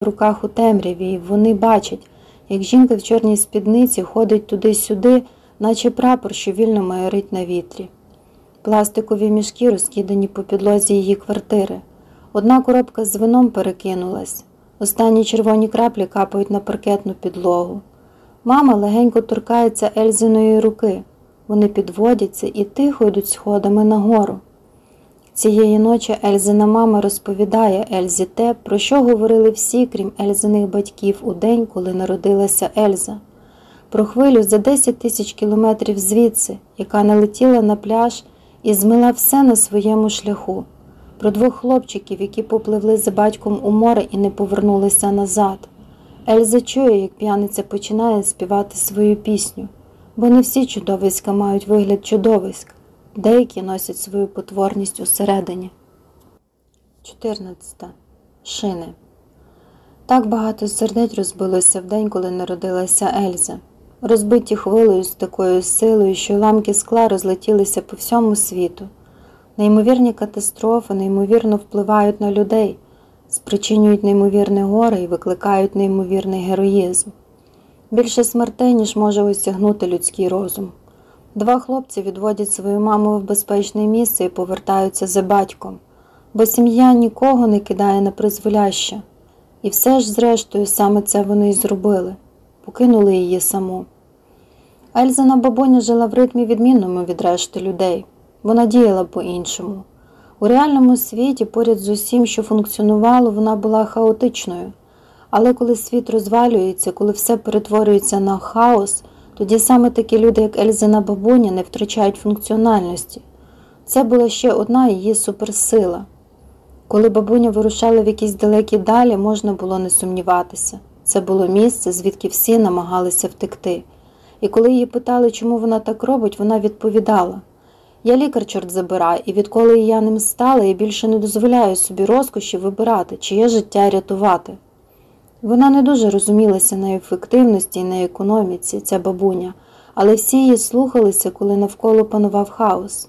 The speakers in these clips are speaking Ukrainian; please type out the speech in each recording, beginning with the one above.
в руках у темряві, і вони бачать, як жінка в чорній спідниці ходить туди-сюди, наче прапор, що вільно майорить на вітрі. Пластикові мішки розкидані по підлозі її квартири. Одна коробка з вином перекинулась. Останні червоні краплі капають на паркетну підлогу. Мама легенько торкається Ельзиної руки. Вони підводяться і тихо йдуть сходами нагору. Цієї ночі Ельзина мама розповідає Ельзі те, про що говорили всі, крім Ельзиних батьків, у день, коли народилася Ельза, про хвилю за 10 тисяч кілометрів звідси, яка налетіла на пляж і змила все на своєму шляху, про двох хлопчиків, які попливли за батьком у море і не повернулися назад. Ельза чує, як п'яниця починає співати свою пісню, бо не всі чудовиська мають вигляд чудовиськ, деякі носять свою потворність усередині. 14. Шини. Так багато сердець розбилося в день, коли народилася Ельза, розбиті хвилею з такою силою, що ламки скла розлетілися по всьому світу. Неймовірні катастрофи неймовірно впливають на людей, спричинюють неймовірне горе і викликають неймовірний героїзм. Більше смертей, ніж може осягнути людський розум. Два хлопці відводять свою маму в безпечне місце і повертаються за батьком, бо сім'я нікого не кидає на призволяще. І все ж, зрештою, саме це вони й зробили покинули її саму. Ельзина бабуня жила в ритмі відмінному від решти людей, вона діяла по-іншому. У реальному світі, поряд з усім, що функціонувало, вона була хаотичною. Але коли світ розвалюється, коли все перетворюється на хаос, тоді саме такі люди, як Ельзина бабуня, не втрачають функціональності. Це була ще одна її суперсила. Коли бабуня вирушала в якісь далекі далі, можна було не сумніватися. Це було місце, звідки всі намагалися втекти. І коли її питали, чому вона так робить, вона відповідала Я лікар, чорт забирай, і відколи я ним стала, я більше не дозволяю собі розкоші вибирати, чиє життя рятувати. Вона не дуже розумілася на ефективності і на економіці, ця бабуня, але всі її слухалися, коли навколо панував хаос.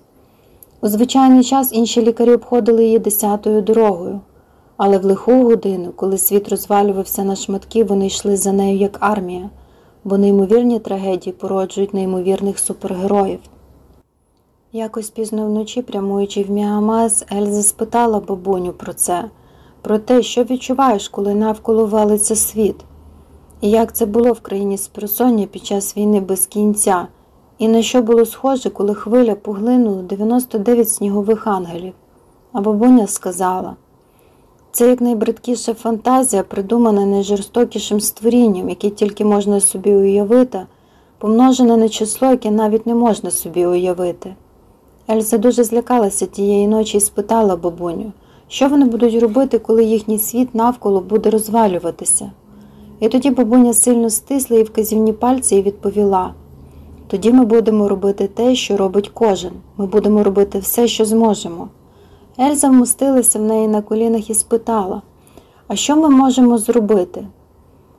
У звичайний час інші лікарі обходили її десятою дорогою, але в лиху годину, коли світ розвалювався на шматки, вони йшли за нею як армія, бо неймовірні трагедії породжують неймовірних супергероїв. Якось пізно вночі, прямуючи в Міамаз, Ельза спитала бабуню про це, про те, що відчуваєш, коли навколо валиться світ, і як це було в країні спросоння під час війни без кінця, і на що було схоже, коли хвиля поглинула 99 снігових ангелів. А бабуня сказала це як найбридкіша фантазія, придумана найжорстокішим створінням, яке тільки можна собі уявити, помножена на число, яке навіть не можна собі уявити. Ельза дуже злякалася тієї ночі і спитала бабуню, що вони будуть робити, коли їхній світ навколо буде розвалюватися. І тоді бабуня сильно стисла їй вказівні пальці і відповіла тоді ми будемо робити те, що робить кожен, ми будемо робити все, що зможемо. Ельза вмостилася в неї на колінах і спитала, а що ми можемо зробити?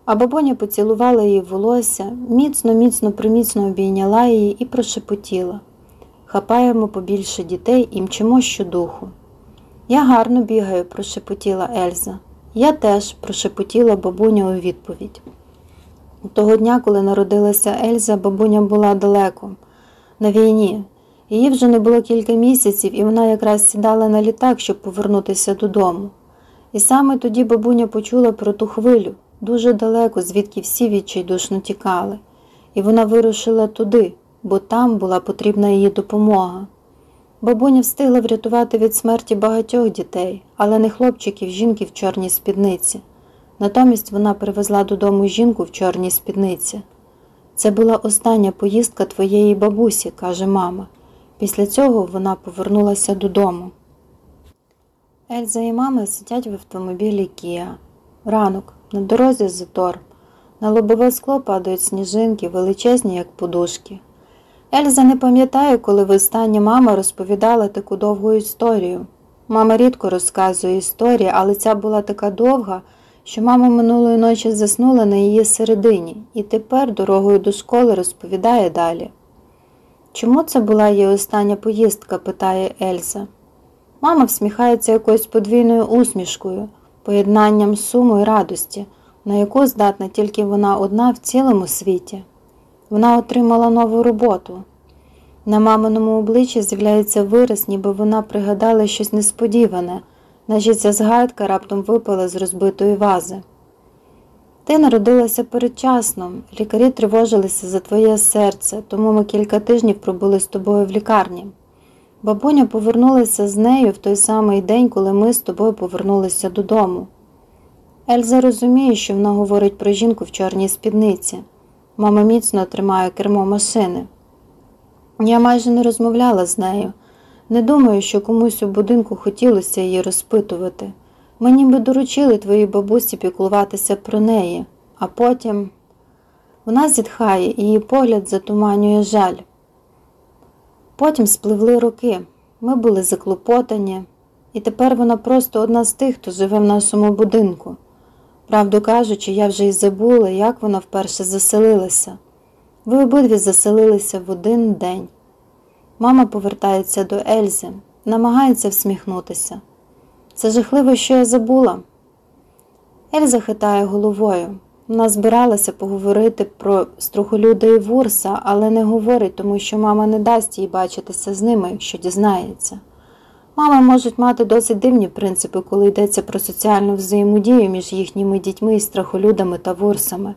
А бабуня поцілувала її волосся, міцно, міцно, приміцно обійняла її і прошепотіла хапаємо побільше дітей і мчимо щодуху. Я гарно бігаю, прошепотіла Ельза. Я теж, прошепотіла бабуня у відповідь. Того дня, коли народилася Ельза, бабуня була далеко, на війні. Її вже не було кілька місяців, і вона якраз сідала на літак, щоб повернутися додому. І саме тоді бабуня почула про ту хвилю дуже далеко, звідки всі відчайдушно тікали, і вона вирушила туди, бо там була потрібна її допомога. Бабуня встигла врятувати від смерті багатьох дітей, але не хлопчиків, жінки в чорній спідниці. Натомість вона привезла додому жінку в чорній спідниці. Це була остання поїздка твоєї бабусі, каже мама. Після цього вона повернулася додому. Ельза і мама сидять в автомобілі Кія. Ранок, на дорозі затор. На лобове скло падають сніжинки, величезні, як подушки. Ельза не пам'ятає, коли востаннє мама розповідала таку довгу історію. Мама рідко розказує історії, але ця була така довга, що мама минулої ночі заснула на її середині і тепер дорогою до школи розповідає далі. Чому це була її остання поїздка? питає Ельза. Мама всміхається якоюсь подвійною усмішкою, поєднанням суму і радості, на яку здатна тільки вона одна в цілому світі. Вона отримала нову роботу. На маминому обличчі з'являється вираз, ніби вона пригадала щось несподіване, наче ця згадка раптом випала з розбитої вази. Ти народилася передчасно, лікарі тривожилися за твоє серце, тому ми кілька тижнів пробули з тобою в лікарні. Бабуня повернулася з нею в той самий день, коли ми з тобою повернулися додому. Ельза розуміє, що вона говорить про жінку в чорній спідниці. Мама міцно тримає кермо машини. Я майже не розмовляла з нею. Не думаю, що комусь у будинку хотілося її розпитувати. Мені би доручили твоїй бабусі піклуватися про неї, а потім вона зітхає і її погляд затуманює жаль. Потім спливли роки, ми були заклопотані, і тепер вона просто одна з тих, хто живе в нашому будинку. Правду кажучи, я вже й забула, як вона вперше заселилася. Ви обидві заселилися в один день. Мама повертається до Ельзи, намагається всміхнутися. Це жахливо, що я забула. Ельза хитає головою. Вона збиралася поговорити про струхолюда і вурса, але не говорить, тому що мама не дасть їй бачитися з ними, якщо дізнається. Мами можуть мати досить дивні принципи, коли йдеться про соціальну взаємодію між їхніми дітьми страхолюдами та вурсами.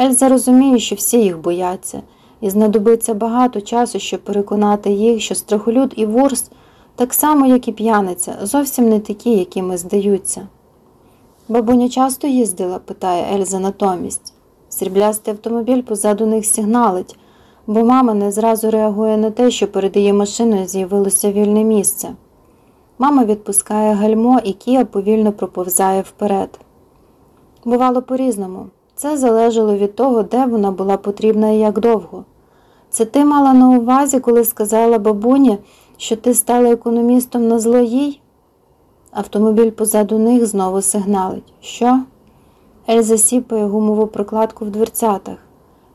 Ельза розуміє, що всі їх бояться, і знадобиться багато часу, щоб переконати їх, що страхолюд і вурс, так само, як і п'яниця, зовсім не такі, якими здаються. Бабуня часто їздила? питає Ельза натомість. Сріблястий автомобіль позаду них сигналить, бо мама не зразу реагує на те, що перед її машиною з'явилося вільне місце. Мама відпускає гальмо, і Кія повільно проповзає вперед. Бувало по-різному. Це залежало від того, де вона була потрібна і як довго. Це ти мала на увазі, коли сказала бабуні, що ти стала економістом на зло їй? Автомобіль позаду них знову сигналить. Що? Ельза сіпає гумову прокладку в дверцятах.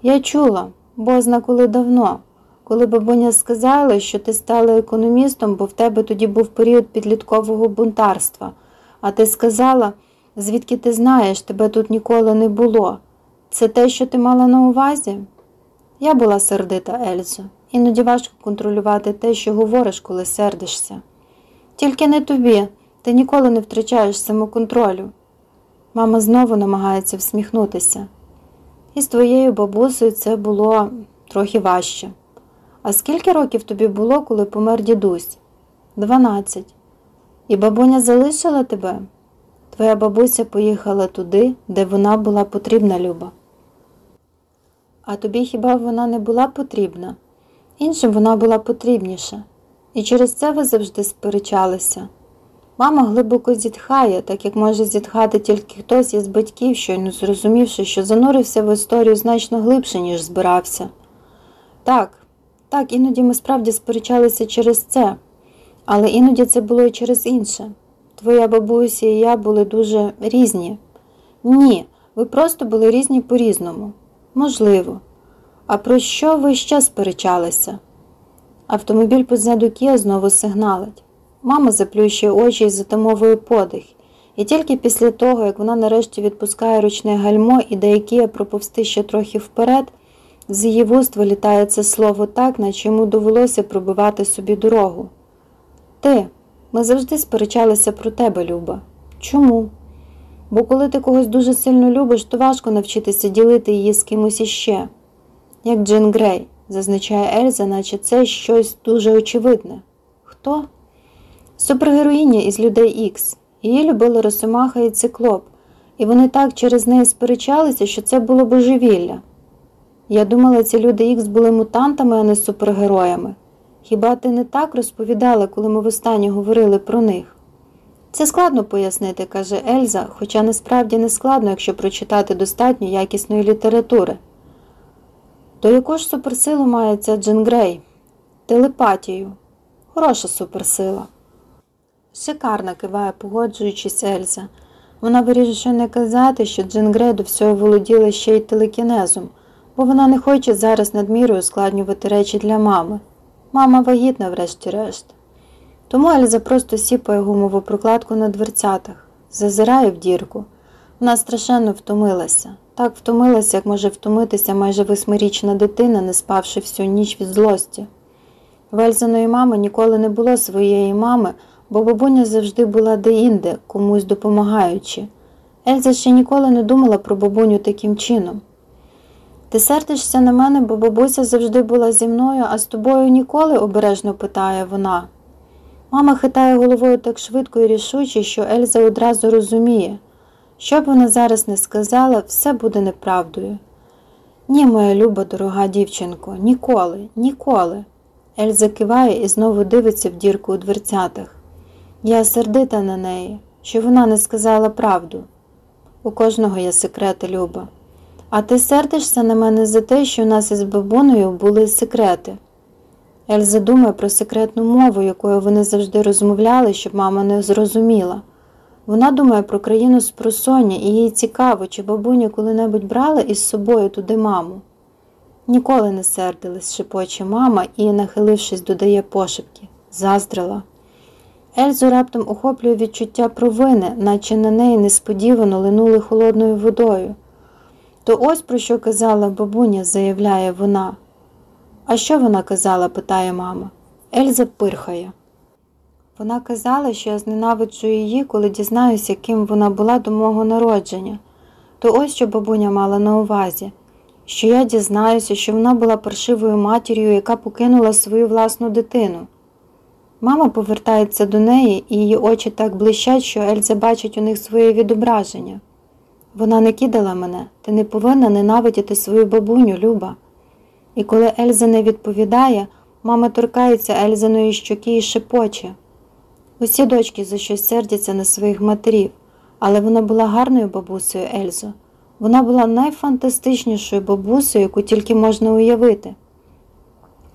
Я чула, бозна коли давно, коли бабуня сказала, що ти стала економістом, бо в тебе тоді був період підліткового бунтарства, а ти сказала, звідки ти знаєш, тебе тут ніколи не було. Це те, що ти мала на увазі? Я була сердита, Ельзо. Іноді важко контролювати те, що говориш, коли сердишся. Тільки не тобі. Ти ніколи не втрачаєш самоконтролю. Мама знову намагається всміхнутися. І з твоєю бабусею це було трохи важче. А скільки років тобі було, коли помер дідусь? Дванадцять. І бабуня залишила тебе? Твоя бабуся поїхала туди, де вона була потрібна, Люба. А тобі хіба вона не була потрібна? Іншим вона була потрібніша. І через це ви завжди сперечалися. Мама глибоко зітхає, так як може зітхати тільки хтось із батьків, щойно зрозумівши, що занурився в історію значно глибше, ніж збирався. Так, так, іноді ми справді сперечалися через це, але іноді це було і через інше. Твоя бабуся і я були дуже різні. Ні, ви просто були різні по-різному. Можливо. А про що ви ще сперечалися? Автомобіль позаду Кія знову сигналить. Мама заплющує очі і затамовує подих, і тільки після того, як вона нарешті відпускає ручне гальмо і дає Кія проповсти ще трохи вперед, з її вуст вилітає це слово так, наче йому довелося пробивати собі дорогу. Ти, ми завжди сперечалися про тебе, Люба. Чому? Бо коли ти когось дуже сильно любиш, то важко навчитися ділити її з кимось іще. Як Джин Грей, зазначає Ельза, наче це щось дуже очевидне. Хто? Супергероїня із людей Ікс. Її любили Росомаха і циклоп, і вони так через неї сперечалися, що це було божевілля. Я думала, ці люди Ікс були мутантами, а не супергероями. Хіба ти не так розповідала, коли ми востаннє говорили про них? Це складно пояснити, каже Ельза, хоча насправді не складно, якщо прочитати достатньо якісної літератури. То яку ж суперсилу має ця Джин Грей? Телепатію. Хороша суперсила. Шикарна киває, погоджуючись Ельза. Вона вирішує не казати, що Джин Грей до всього володіла ще й телекінезом, бо вона не хоче зараз надміру ускладнювати речі для мами. Мама вагітна, врешті-решт. Тому Ельза просто сіпає гумову прокладку на дверцятах. зазирає в дірку. Вона страшенно втомилася. Так втомилася, як може втомитися майже восьмирічна дитина, не спавши всю ніч від злості. В Ельзиної мами ніколи не було своєї мами, бо бабуня завжди була деінде, комусь допомагаючи. Ельза ще ніколи не думала про бабуню таким чином. Ти сердишся на мене, бо бабуся завжди була зі мною, а з тобою ніколи? обережно питає вона. Мама хитає головою так швидко і рішуче, що Ельза одразу розуміє. Що б вона зараз не сказала, все буде неправдою. Ні, моя люба, дорога дівчинко, ніколи, ніколи. Ельза киває і знову дивиться в дірку у дверцятах. Я сердита на неї, що вона не сказала правду. У кожного є секрети, Люба. А ти сердишся на мене за те, що у нас із бабуною були секрети. Ельза думає про секретну мову, якою вони завжди розмовляли, щоб мама не зрозуміла. Вона думає про країну з просоння, і їй цікаво, чи бабуня коли-небудь брала із собою туди маму. Ніколи не сердилась, шепоче мама і, нахилившись, додає пошепки, заздрила. Ельзу раптом охоплює відчуття провини, наче на неї несподівано линули холодною водою. То ось про що казала бабуня, заявляє вона. А що вона казала? питає мама. Ельза пирхає. Вона казала, що я зненавиджу її, коли дізнаюся, ким вона була до мого народження. То ось що бабуня мала на увазі, що я дізнаюся, що вона була паршивою матір'ю, яка покинула свою власну дитину. Мама повертається до неї, і її очі так блищать, що Ельза бачить у них своє відображення. Вона не кидала мене, ти не повинна ненавидіти свою бабуню, Люба. І коли Ельза не відповідає, мама торкається Ельзаної щоки і шепоче. Усі дочки за щось сердяться на своїх матерів, але вона була гарною бабусею Ельзо. Вона була найфантастичнішою бабусею, яку тільки можна уявити.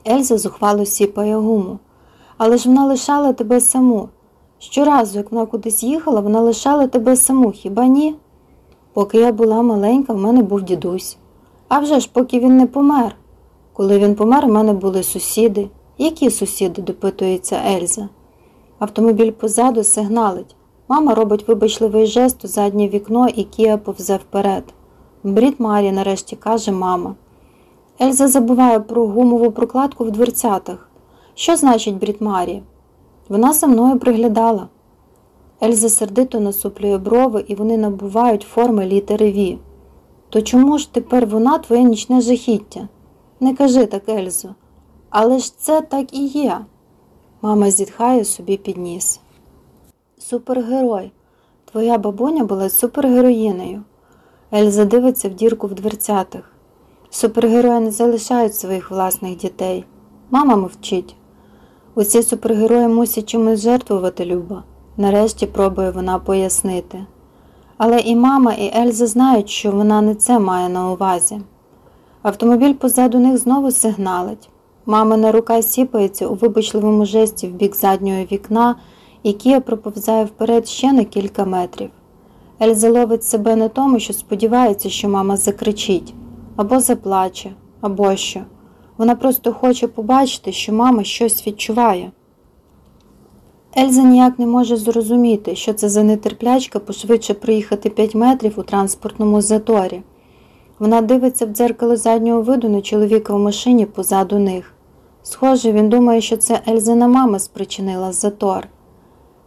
Ельза зухвало сіпає гуму. Але ж вона лишала тебе саму. Щоразу, як вона кудись їхала, вона лишала тебе саму, хіба ні? Поки я була маленька, в мене був дідусь. А вже ж, поки він не помер. Коли він помер, у мене були сусіди. Які сусіди? допитується Ельза. Автомобіль позаду сигналить. Мама робить вибачливий жест у заднє вікно і Кія повзе вперед. Брід Марі, нарешті каже мама. Ельза забуває про гумову прокладку в дверцятах. Що значить Брід Марі? Вона за мною приглядала. Ельза сердито насуплює брови, і вони набувають форми літери Ві. То чому ж тепер вона твоє нічне жахіття? Не кажи так, Ельзо. Але ж це так і є. Мама зітхає собі під ніс. Супергерой. Твоя бабуня була супергероїнею. Ельза дивиться в дірку в дверцятах. Супергерої не залишають своїх власних дітей. Мама мовчить. Усі супергерої мусять чимось жертвувати Люба. Нарешті пробує вона пояснити. Але і мама, і Ельза знають, що вона не це має на увазі. Автомобіль позаду них знову сигналить. Мамина рука сіпається у вибачливому жесті в бік заднього вікна, і Кія проповзає вперед ще на кілька метрів. Ельза ловить себе на тому, що сподівається, що мама закричить або заплаче, або що. Вона просто хоче побачити, що мама щось відчуває. Ельза ніяк не може зрозуміти, що це за нетерплячка пошвидше проїхати 5 метрів у транспортному заторі. Вона дивиться в дзеркало заднього виду на чоловіка в машині позаду них. Схоже, він думає, що це Ельзина мама спричинила затор.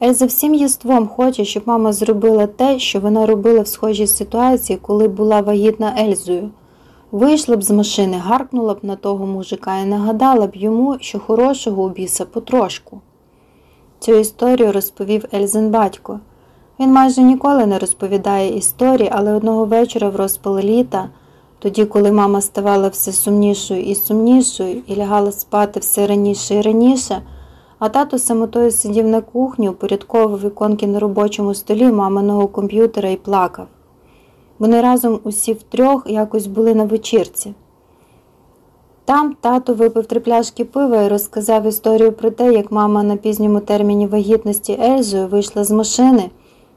Ельза всім єством хоче, щоб мама зробила те, що вона робила в схожій ситуації, коли була вагітна Ельзою. Вийшла б з машини, гаркнула б на того мужика і нагадала б йому, що хорошого у біса потрошку. Цю історію розповів Ельзин батько. Він майже ніколи не розповідає історії, але одного вечора в розпал літа, тоді, коли мама ставала все сумнішою і сумнішою і лягала спати все раніше і раніше, а тато самотою сидів на кухні, упорядковував іконки на робочому столі маминого комп'ютера і плакав. Вони разом усі втрьох якось були на вечірці. Там тато випив три пляшки пива і розказав історію про те, як мама на пізньому терміні вагітності Ельзою вийшла з машини,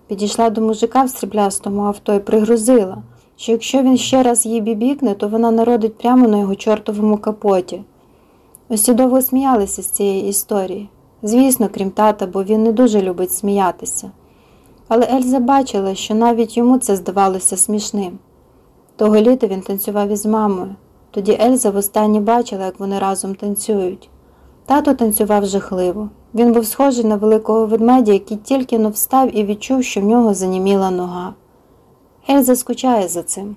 підійшла до мужика в стріблястому авто і пригрозила, що якщо він ще раз її бібікне, то вона народить прямо на його чортовому капоті. Усі довго сміялися з цієї історії. Звісно, крім тата, бо він не дуже любить сміятися. Але Ельза бачила, що навіть йому це здавалося смішним. Того літа він танцював із мамою. Тоді Ельза востаннє бачила, як вони разом танцюють. Тато танцював жахливо. Він був схожий на великого ведмедя, який тільки но встав і відчув, що в нього заніміла нога. Ельза скучає за цим.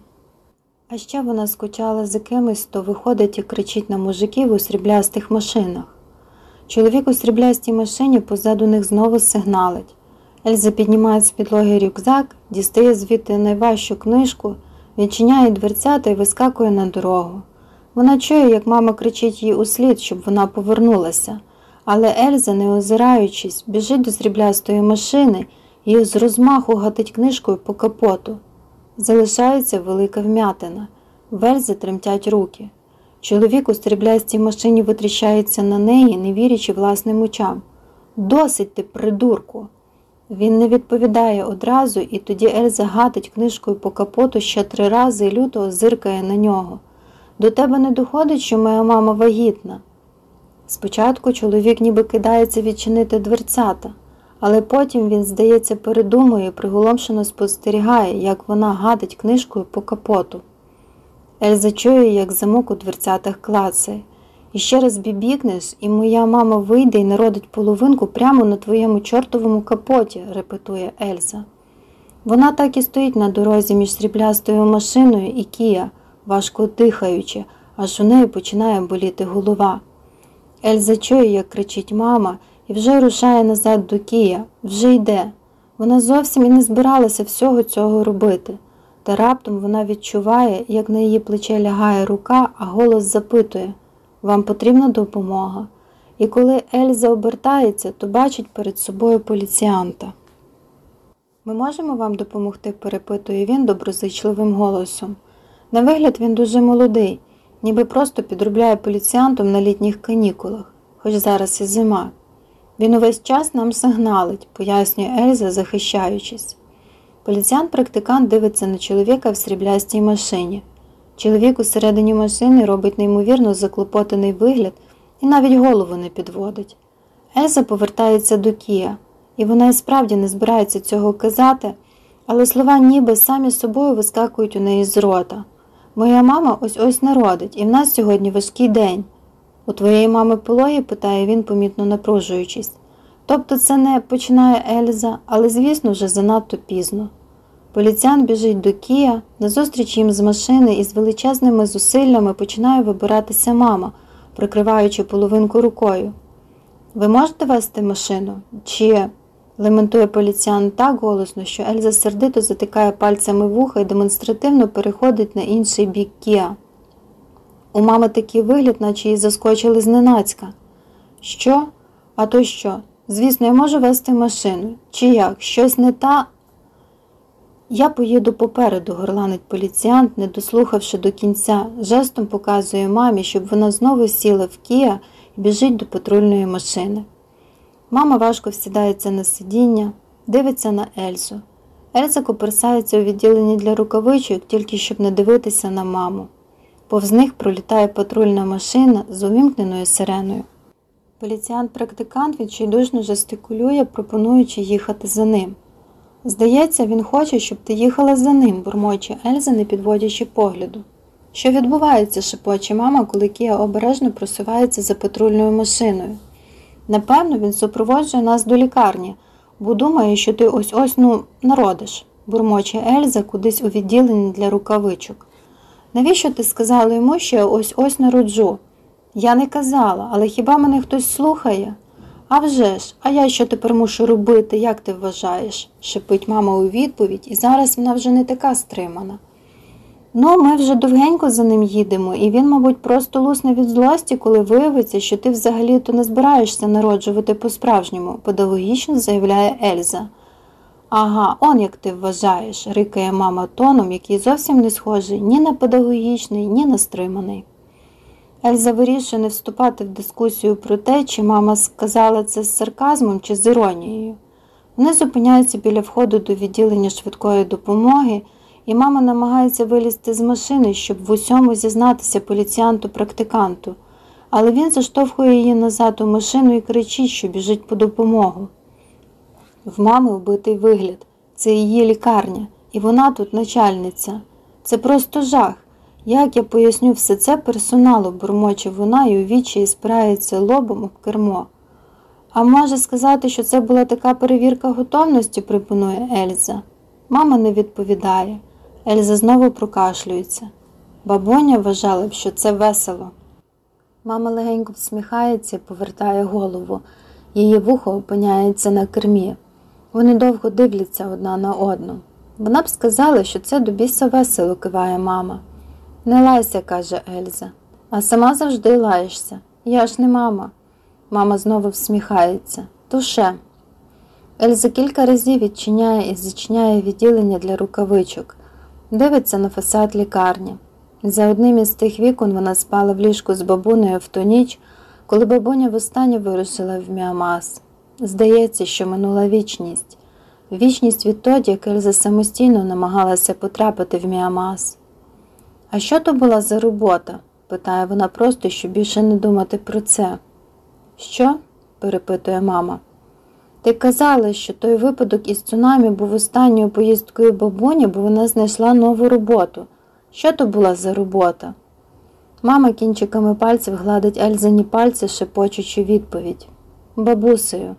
А ще вона скучала за кимось, хто виходить і кричить на мужиків у сріблястих машинах. Чоловік у сріблястій машині позаду них знову сигналить. Ельза піднімає з підлоги рюкзак, дістає звідти найважчу книжку, відчиняє дверцята і вискакує на дорогу. Вона чує, як мама кричить їй услід, щоб вона повернулася, але Ельза, не озираючись, біжить до сріблястої машини і з розмаху гатить книжкою по капоту. Залишається велика вмятина. В Ельзи тремтять руки. Чоловік у стріблястій машині витріщається на неї, не вірячи власним очам. Досить ти, придурку! Він не відповідає одразу, і тоді Ельза гатить книжкою по капоту ще три рази і люто зиркає на нього. До тебе не доходить, що моя мама вагітна. Спочатку чоловік ніби кидається відчинити дверцята, але потім він, здається, передумує і приголомшено спостерігає, як вона гадить книжкою по капоту. Ельза чує, як замок у дверцятах клацає. І ще раз бібікнеш, і моя мама вийде і народить половинку прямо на твоєму чортовому капоті, репетує Ельза. Вона так і стоїть на дорозі між сріблястою машиною і Кія, важко дихаючи, аж у неї починає боліти голова. Ельза чує, як кричить мама, і вже рушає назад до Кія, вже йде. Вона зовсім і не збиралася всього цього робити. Та раптом вона відчуває, як на її плече лягає рука, а голос запитує Вам потрібна допомога. І коли Ельза обертається, то бачить перед собою поліціанта. Ми можемо вам допомогти, перепитує він доброзичливим голосом. На вигляд він дуже молодий, ніби просто підробляє поліціантом на літніх канікулах, хоч зараз і зима. Він увесь час нам сигналить, пояснює Ельза, захищаючись. Поліціант-практикант дивиться на чоловіка в сріблястій машині. Чоловік усередині машини робить неймовірно заклопотаний вигляд і навіть голову не підводить. Ельза повертається до Кія, і вона і справді не збирається цього казати, але слова ніби самі собою вискакують у неї з рота. Моя мама ось ось народить, і в нас сьогодні важкий день. У твоєї мами пологи? питає він, помітно напружуючись. Тобто це не починає Ельза, але, звісно, вже занадто пізно. Поліціян біжить до Кія, назустріч їм з машини і з величезними зусиллями починає вибиратися мама, прикриваючи половинку рукою. Ви можете вести машину? Чи. лементує поліціян так голосно, що Ельза сердито затикає пальцями вуха і демонстративно переходить на інший бік Кія. У мами такий вигляд, наче її заскочили зненацька. Що? А то що? Звісно, я можу вести машину. Чи як? Щось не та. Я поїду попереду, горланить поліціянт, не дослухавши до кінця, жестом показує мамі, щоб вона знову сіла в Кія і біжить до патрульної машини. Мама важко всідається на сидіння, дивиться на Ельзу. Ельза коперсається у відділенні для рукавичок, тільки щоб не дивитися на маму. Повз них пролітає патрульна машина з увімкненою сиреною. Поліціянт-практикант відчайдушно жестикулює, пропонуючи їхати за ним. Здається, він хоче, щоб ти їхала за ним, бурмоче Ельза, не підводячи погляду. Що відбувається, шепоче мама, коли Кія обережно просувається за патрульною машиною. Напевно, він супроводжує нас до лікарні, бо думає, що ти ось ось ну народиш, бурмоче Ельза кудись у відділенні для рукавичок. Навіщо ти сказала йому, що я ось ось народжу? Я не казала, але хіба мене хтось слухає? «А вже ж, а я що тепер мушу робити, як ти вважаєш? шепить мама у відповідь, і зараз вона вже не така стримана. Ну, ми вже довгенько за ним їдемо, і він, мабуть, просто лусне від злості, коли виявиться, що ти взагалі-то не збираєшся народжувати по-справжньому, педагогічно заявляє Ельза. Ага, он як ти вважаєш, рикає мама тоном, який зовсім не схожий ні на педагогічний, ні на стриманий. Ельза вирішує не вступати в дискусію про те, чи мама сказала це з сарказмом чи з іронією. Вони зупиняються біля входу до відділення швидкої допомоги, і мама намагається вилізти з машини, щоб в усьому зізнатися поліціянту-практиканту, але він заштовхує її назад у машину і кричить, що біжить по допомогу. В мами вбитий вигляд. Це її лікарня, і вона тут начальниця. Це просто жах. Як я поясню все це персоналу, бурмоче вона і у вічі спирається лобом об кермо. А може сказати, що це була така перевірка готовності, пропонує Ельза. Мама не відповідає. Ельза знову прокашлюється. Бабуня вважала б, що це весело. Мама легенько всміхається, повертає голову. Її вухо опиняється на кермі. Вони довго дивляться одна на одну. Вона б сказала, що це до біса весело, киває мама. Не лайся, каже Ельза, а сама завжди лаєшся. Я ж не мама. Мама знову всміхається. Туше. Ельза кілька разів відчиняє і зачиняє відділення для рукавичок, дивиться на фасад лікарні. За одним із тих вікон вона спала в ліжку з бабунею в ту ніч, коли бабуня востаннє вирушила в Міамас. Здається, що минула вічність. Вічність відтоді, як Ельза самостійно намагалася потрапити в Міамас. А що то була за робота? питає вона просто, щоб більше не думати про це. Що? перепитує мама. Ти казала, що той випадок із цунамі був останньою поїздкою бабуні, бо вона знайшла нову роботу. Що то була за робота? Мама кінчиками пальців гладить Ельзані пальці, шепочучи відповідь. Бабусею.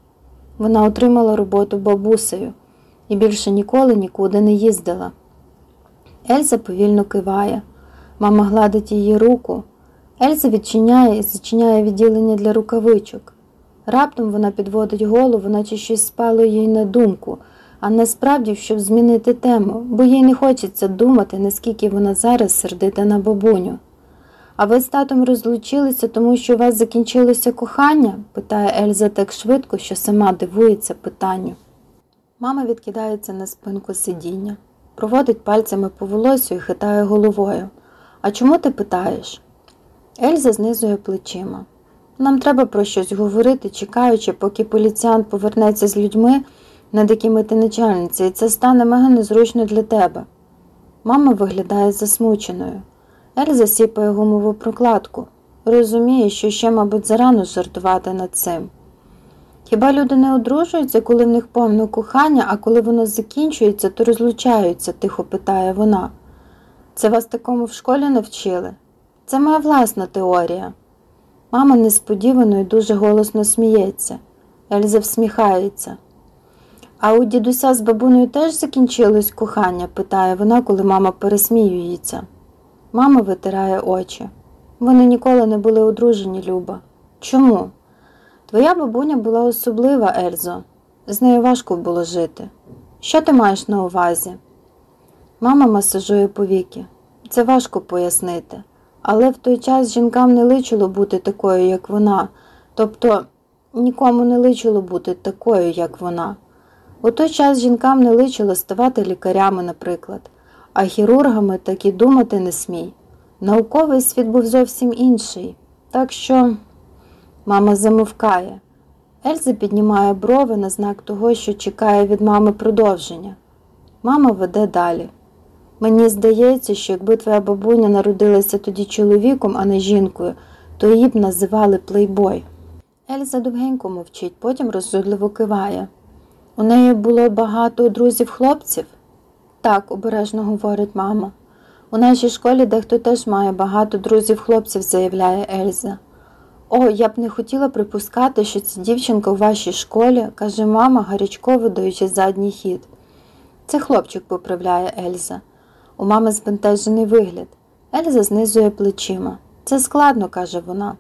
Вона отримала роботу бабусею і більше ніколи нікуди не їздила. Ельза повільно киває. Мама гладить її руку. Ельза відчиняє і зачиняє відділення для рукавичок. Раптом вона підводить голову, наче щось спало їй на думку, а насправді, щоб змінити тему, бо їй не хочеться думати, наскільки вона зараз сердита на бабуню. А ви з татом розлучилися, тому що у вас закінчилося кохання? питає Ельза так швидко, що сама дивується питанню. Мама відкидається на спинку сидіння, проводить пальцями по волосю і хитає головою. А чому ти питаєш? Ельза знизує плечима. Нам треба про щось говорити, чекаючи, поки поліціянт повернеться з людьми, над якими ти начальниця, і це стане мега незручно для тебе. Мама виглядає засмученою. Ельза сіпає гумову прокладку. Розуміє, що ще, мабуть, зарано жартувати над цим. Хіба люди не одружуються, коли в них повне кохання, а коли воно закінчується, то розлучаються, тихо питає вона. Це вас такому в школі навчили? Це моя власна теорія. Мама несподівано і дуже голосно сміється. Ельза всміхається. А у дідуся з бабунею теж закінчилось кохання? питає вона, коли мама пересміюється. Мама витирає очі. Вони ніколи не були одружені, Люба. Чому? Твоя бабуня була особлива, Ельзо. З нею важко було жити. Що ти маєш на увазі? Мама масажує повіки. Це важко пояснити. Але в той час жінкам не личило бути такою, як вона, тобто нікому не личило бути такою, як вона. У той час жінкам не личило ставати лікарями, наприклад, а хірургами так і думати не смій. Науковий світ був зовсім інший. Так що мама замовкає. Ельза піднімає брови на знак того, що чекає від мами продовження. Мама веде далі. Мені здається, що якби твоя бабуня народилася тоді чоловіком, а не жінкою, то її б називали плейбой. Ельза довгенько мовчить, потім розсудливо киває. У неї було багато друзів хлопців? Так, обережно говорить мама. У нашій школі дехто теж має багато друзів хлопців, заявляє Ельза. О, я б не хотіла припускати, що ця дівчинка у вашій школі, каже мама, гарячково видаючи задній хід. Це хлопчик, поправляє Ельза. У мами збентежений вигляд. Ельза знизує плечима. Це складно, каже вона.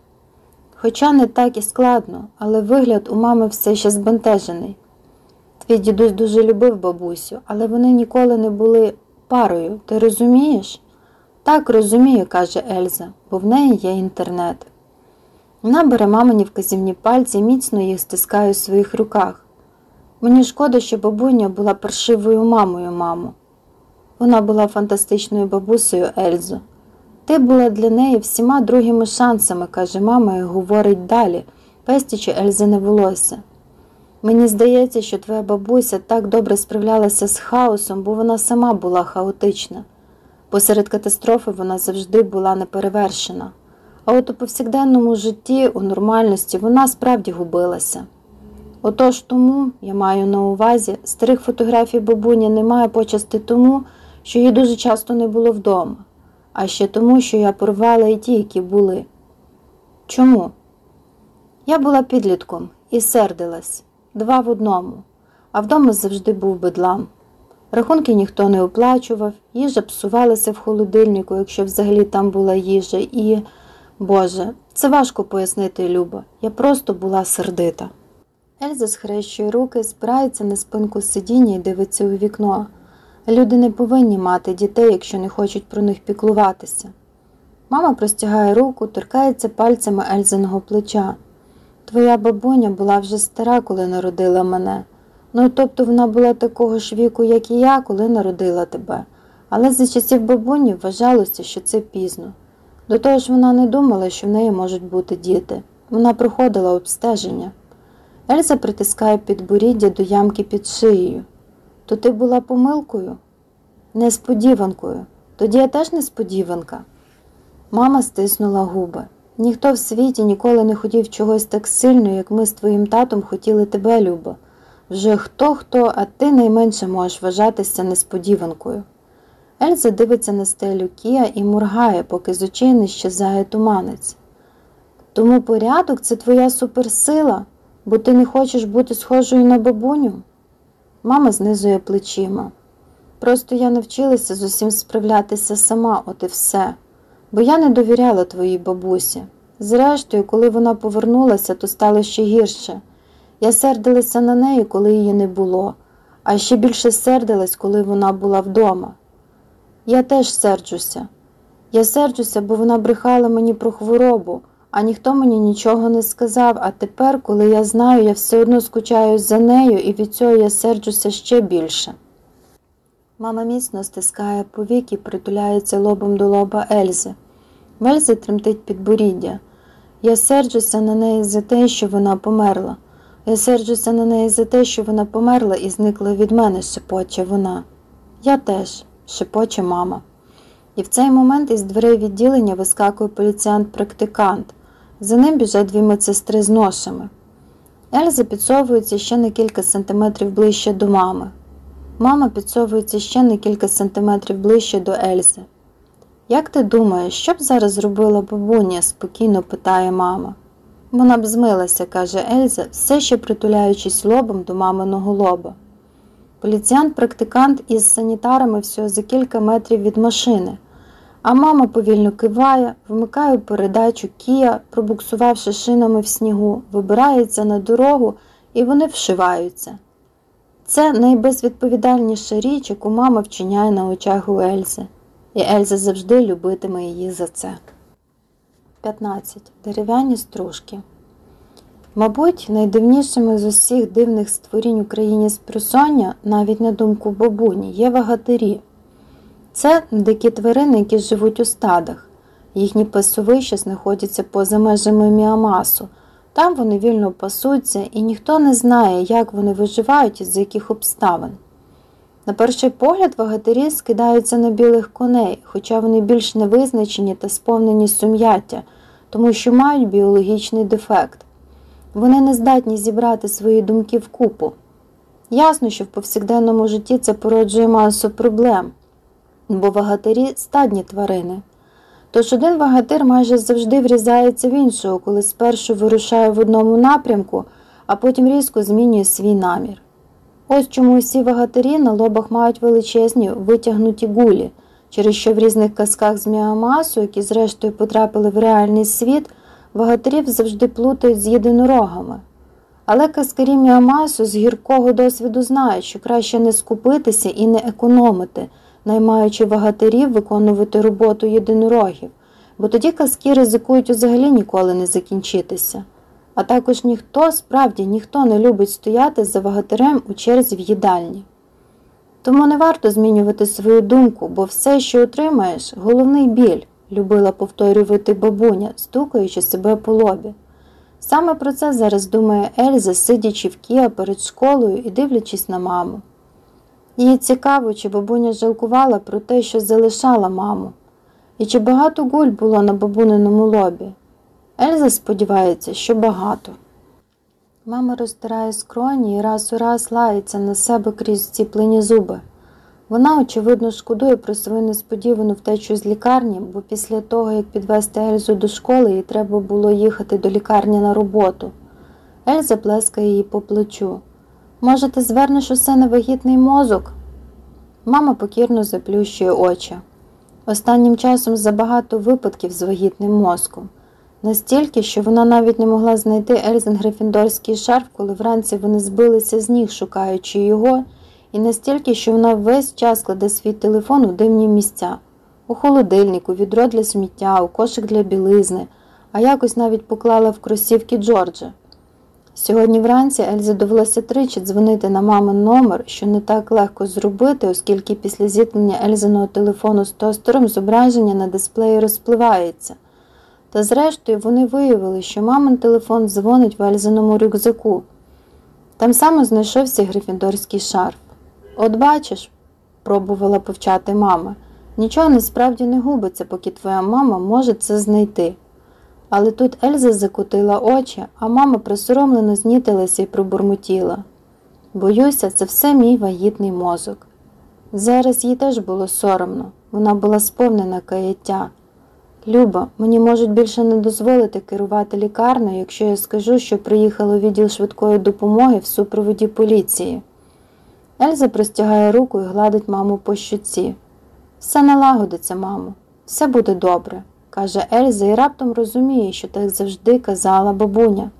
Хоча не так і складно, але вигляд у мами все ще збентежений. Твій дідусь дуже любив бабусю, але вони ніколи не були парою, ти розумієш? Так, розумію, каже Ельза, бо в неї є інтернет. Вона бере мамині вказівні пальці і міцно їх стискає у своїх руках. Мені шкода, що бабуня була паршивою мамою, мамо. Вона була фантастичною бабусею Ельзо. Ти була для неї всіма другими шансами, каже мама і говорить далі, пестячи Ельзине волосся. Мені здається, що твоя бабуся так добре справлялася з хаосом, бо вона сама була хаотична. Посеред катастрофи вона завжди була неперевершена. А от у повсякденному житті, у нормальності, вона справді губилася. Отож тому, я маю на увазі, старих фотографій бабуні немає почасти тому, що її дуже часто не було вдома, а ще тому, що я порвала і ті, які були. Чому? Я була підлітком і сердилась два в одному, а вдома завжди був бедлам. Рахунки ніхто не оплачував, їжа псувалася в холодильнику, якщо взагалі там була їжа, і, Боже, це важко пояснити, Люба. Я просто була сердита. Ельза схрещує руки, спирається на спинку сидіння і дивиться у вікно. Люди не повинні мати дітей, якщо не хочуть про них піклуватися. Мама простягає руку, торкається пальцями Ельзиного плеча. Твоя бабуня була вже стара, коли народила мене. Ну, тобто вона була такого ж віку, як і я, коли народила тебе. Але за часів бабуні вважалося, що це пізно. До того ж, вона не думала, що в неї можуть бути діти. Вона проходила обстеження. Ельза притискає підборіддя до ямки під шиєю. То ти була помилкою? Несподіванкою. Тоді я теж несподіванка. Мама стиснула губи. Ніхто в світі ніколи не хотів чогось так сильно, як ми з твоїм татом хотіли тебе, Люба. Вже хто хто, а ти найменше можеш вважатися несподіванкою. Ельза дивиться на стелю Кія і моргає, поки з очей не щезає туманець. Тому порядок це твоя суперсила, бо ти не хочеш бути схожою на бабуню. Мама знизує плечима. Просто я навчилася з усім справлятися сама, от і все, бо я не довіряла твоїй бабусі. Зрештою, коли вона повернулася, то стало ще гірше. Я сердилася на неї, коли її не було, а ще більше сердилась, коли вона була вдома. Я теж серджуся. Я серджуся, бо вона брехала мені про хворобу, а ніхто мені нічого не сказав. А тепер, коли я знаю, я все одно скучаю за нею, і від цього я серджуся ще більше. Мама міцно стискає повік і притуляється лобом до лоба Ельзи. В Ельзи тремтить підборіддя. Я серджуся на неї за те, що вона померла. Я серджуся на неї за те, що вона померла і зникла від мене, шепоче вона. Я теж, шепоче мама. І в цей момент із дверей відділення вискакує поліціянт-практикант. За ним біжать дві медсестри з ношами. Ельза підсовується ще на кілька сантиметрів ближче до мами. Мама підсовується ще на кілька сантиметрів ближче до Ельзи. Як ти думаєш, що б зараз зробила бабуня? спокійно питає мама. Вона б змилася, каже Ельза, все ще притуляючись лобом до маминого лоба. Поліціянт-практикант із санітарами всього за кілька метрів від машини, а мама повільно киває, вмикає передачу Кія, пробуксувавши шинами в снігу, вибирається на дорогу і вони вшиваються. Це найбезвідповідальніша річ, яку мама вчиняє на очах у Ельзи, і Ельза завжди любитиме її за це. 15. Дерев'яні стружки. Мабуть, найдивнішими з усіх дивних створінь Україні з просоння, навіть на думку бабуні, є вагатирі. Це дикі тварини, які живуть у стадах. Їхні пасовища знаходяться поза межами міамасу. Там вони вільно пасуться, і ніхто не знає, як вони виживають і з яких обставин. На перший погляд, вагатирі скидаються на білих коней, хоча вони більш невизначені та сповнені сум'яття, тому що мають біологічний дефект. Вони не здатні зібрати свої думки вкупу. Ясно, що в повсякденному житті це породжує масу проблем, бо вагатирі стадні тварини. Тож один вагатир майже завжди врізається в іншого, коли спершу вирушає в одному напрямку, а потім різко змінює свій намір. Ось чому усі вагатирі на лобах мають величезні витягнуті гулі, через що в різних казках з міамасу, які зрештою потрапили в реальний світ, вагатирів завжди плутають з єдинорогами. Але каскарі міамасу з гіркого досвіду знають, що краще не скупитися і не економити, наймаючи вагатирів виконувати роботу єдинорогів, бо тоді казки ризикують взагалі ніколи не закінчитися. А також ніхто, справді ніхто не любить стояти за вагатирем у черзі в їдальні. Тому не варто змінювати свою думку, бо все, що отримаєш, головний біль, любила повторювати бабуня, стукаючи себе по лобі. Саме про це зараз думає Ельза, сидячи в Кіа перед школою і дивлячись на маму. Їй цікаво, чи бабуня жалкувала про те, що залишала маму, і чи багато гуль було на бабуниному лобі. Ельза сподівається, що багато. Мама розтирає скроні і раз у раз лається на себе крізь зціплені зуби. Вона, очевидно, шкодує про свою несподівану втечу з лікарні, бо після того, як підвести Ельзу до школи, їй треба було їхати до лікарні на роботу. Ельза плескає її по плечу. Може, ти звернеш усе на вагітний мозок? Мама покірно заплющує очі. Останнім часом забагато випадків з вагітним мозком. Настільки, що вона навіть не могла знайти Ельзен Грифіндорський шарф, коли вранці вони збилися з ніг, шукаючи його, і настільки, що вона весь час кладе свій телефон у дивні місця у холодильник, у відро для сміття, у кошик для білизни, а якось навіть поклала в кросівки Джорджа. Сьогодні вранці Ельзі довелося тричі дзвонити на мамин номер, що не так легко зробити, оскільки після зіткнення Ельзиного телефону з тостером зображення на дисплеї розпливається. Та зрештою вони виявили, що мамин телефон дзвонить в Ельзиному рюкзаку. Там саме знайшовся грифіндорський шарф. От бачиш, пробувала повчати мама, нічого насправді не губиться, поки твоя мама може це знайти. Але тут Ельза закутила очі, а мама присоромлено знітилася і пробурмотіла. Боюся, це все мій вагітний мозок. Зараз їй теж було соромно, вона була сповнена каяття. Люба, мені можуть більше не дозволити керувати лікарнею, якщо я скажу, що приїхала у відділ швидкої допомоги в супроводі поліції. Ельза простягає руку і гладить маму по щуці. Все налагодиться, мамо, все буде добре, каже Ельза і раптом розуміє, що так завжди казала бабуня.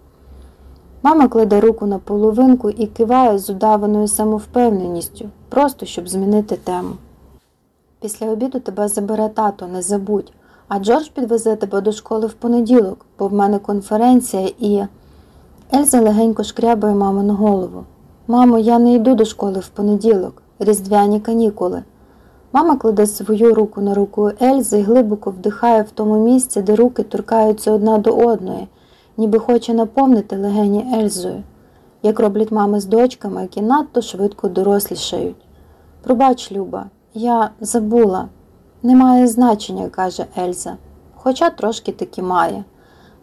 Мама кладе руку на половинку і киває з удаваною самовпевненістю, просто щоб змінити тему. Після обіду тебе забере тато, не забудь, а Джордж підвезе тебе до школи в понеділок, бо в мене конференція і. Ельза легенько шкрябає мамину голову. Мамо, я не йду до школи в понеділок, різдвяні канікули. Мама кладе свою руку на руку Ельзи і глибоко вдихає в тому місці, де руки торкаються одна до одної, ніби хоче наповнити легені Ельзою, як роблять мами з дочками, які надто швидко дорослішають. Пробач, Люба, я забула. Немає значення, каже Ельза, хоча трошки таки має.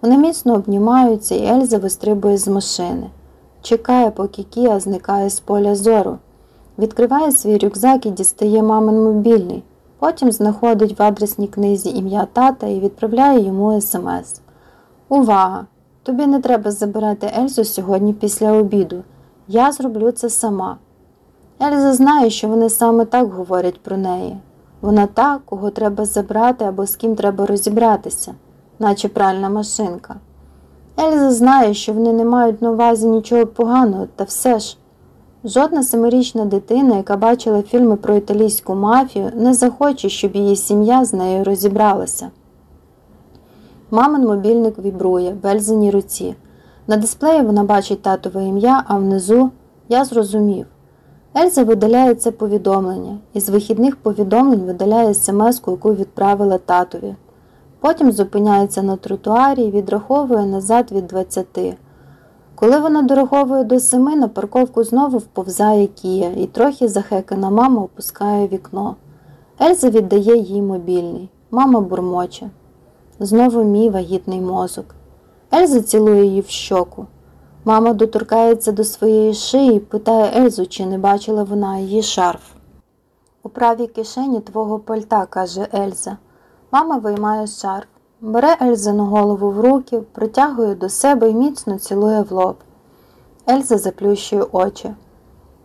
Вони міцно обнімаються, і Ельза вистрибує з машини. Чекає, поки Кія зникає з поля зору. Відкриває свій рюкзак і дістає мамин мобільний. Потім знаходить в адресній книзі ім'я тата і відправляє йому смс. Увага! Тобі не треба забирати Ельзу сьогодні після обіду. Я зроблю це сама. Ельза знає, що вони саме так говорять про неї. Вона та, кого треба забрати або з ким треба розібратися, наче пральна машинка. Ельза знає, що вони не мають на увазі нічого поганого, та все ж. Жодна семирічна дитина, яка бачила фільми про італійську мафію, не захоче, щоб її сім'я з нею розібралася. Мамин мобільник вібрує в руці. На дисплеї вона бачить татове ім'я, а внизу я зрозумів. Ельза видаляє це повідомлення, і з вихідних повідомлень видаляє смс, яку відправила татові. Потім зупиняється на тротуарі і відраховує назад від 20. Коли вона дораховує до семи, на парковку знову вповзає Кія і трохи захекана мама опускає вікно. Ельза віддає їй мобільний. Мама бурмоче. Знову мій вагітний мозок. Ельза цілує її в щоку. Мама доторкається до своєї шиї і питає Ельзу, чи не бачила вона її шарф. У правій кишені твого пальта, каже Ельза. Мама виймає шарф, бере Ельзину голову в руки, притягує до себе і міцно цілує в лоб. Ельза заплющує очі.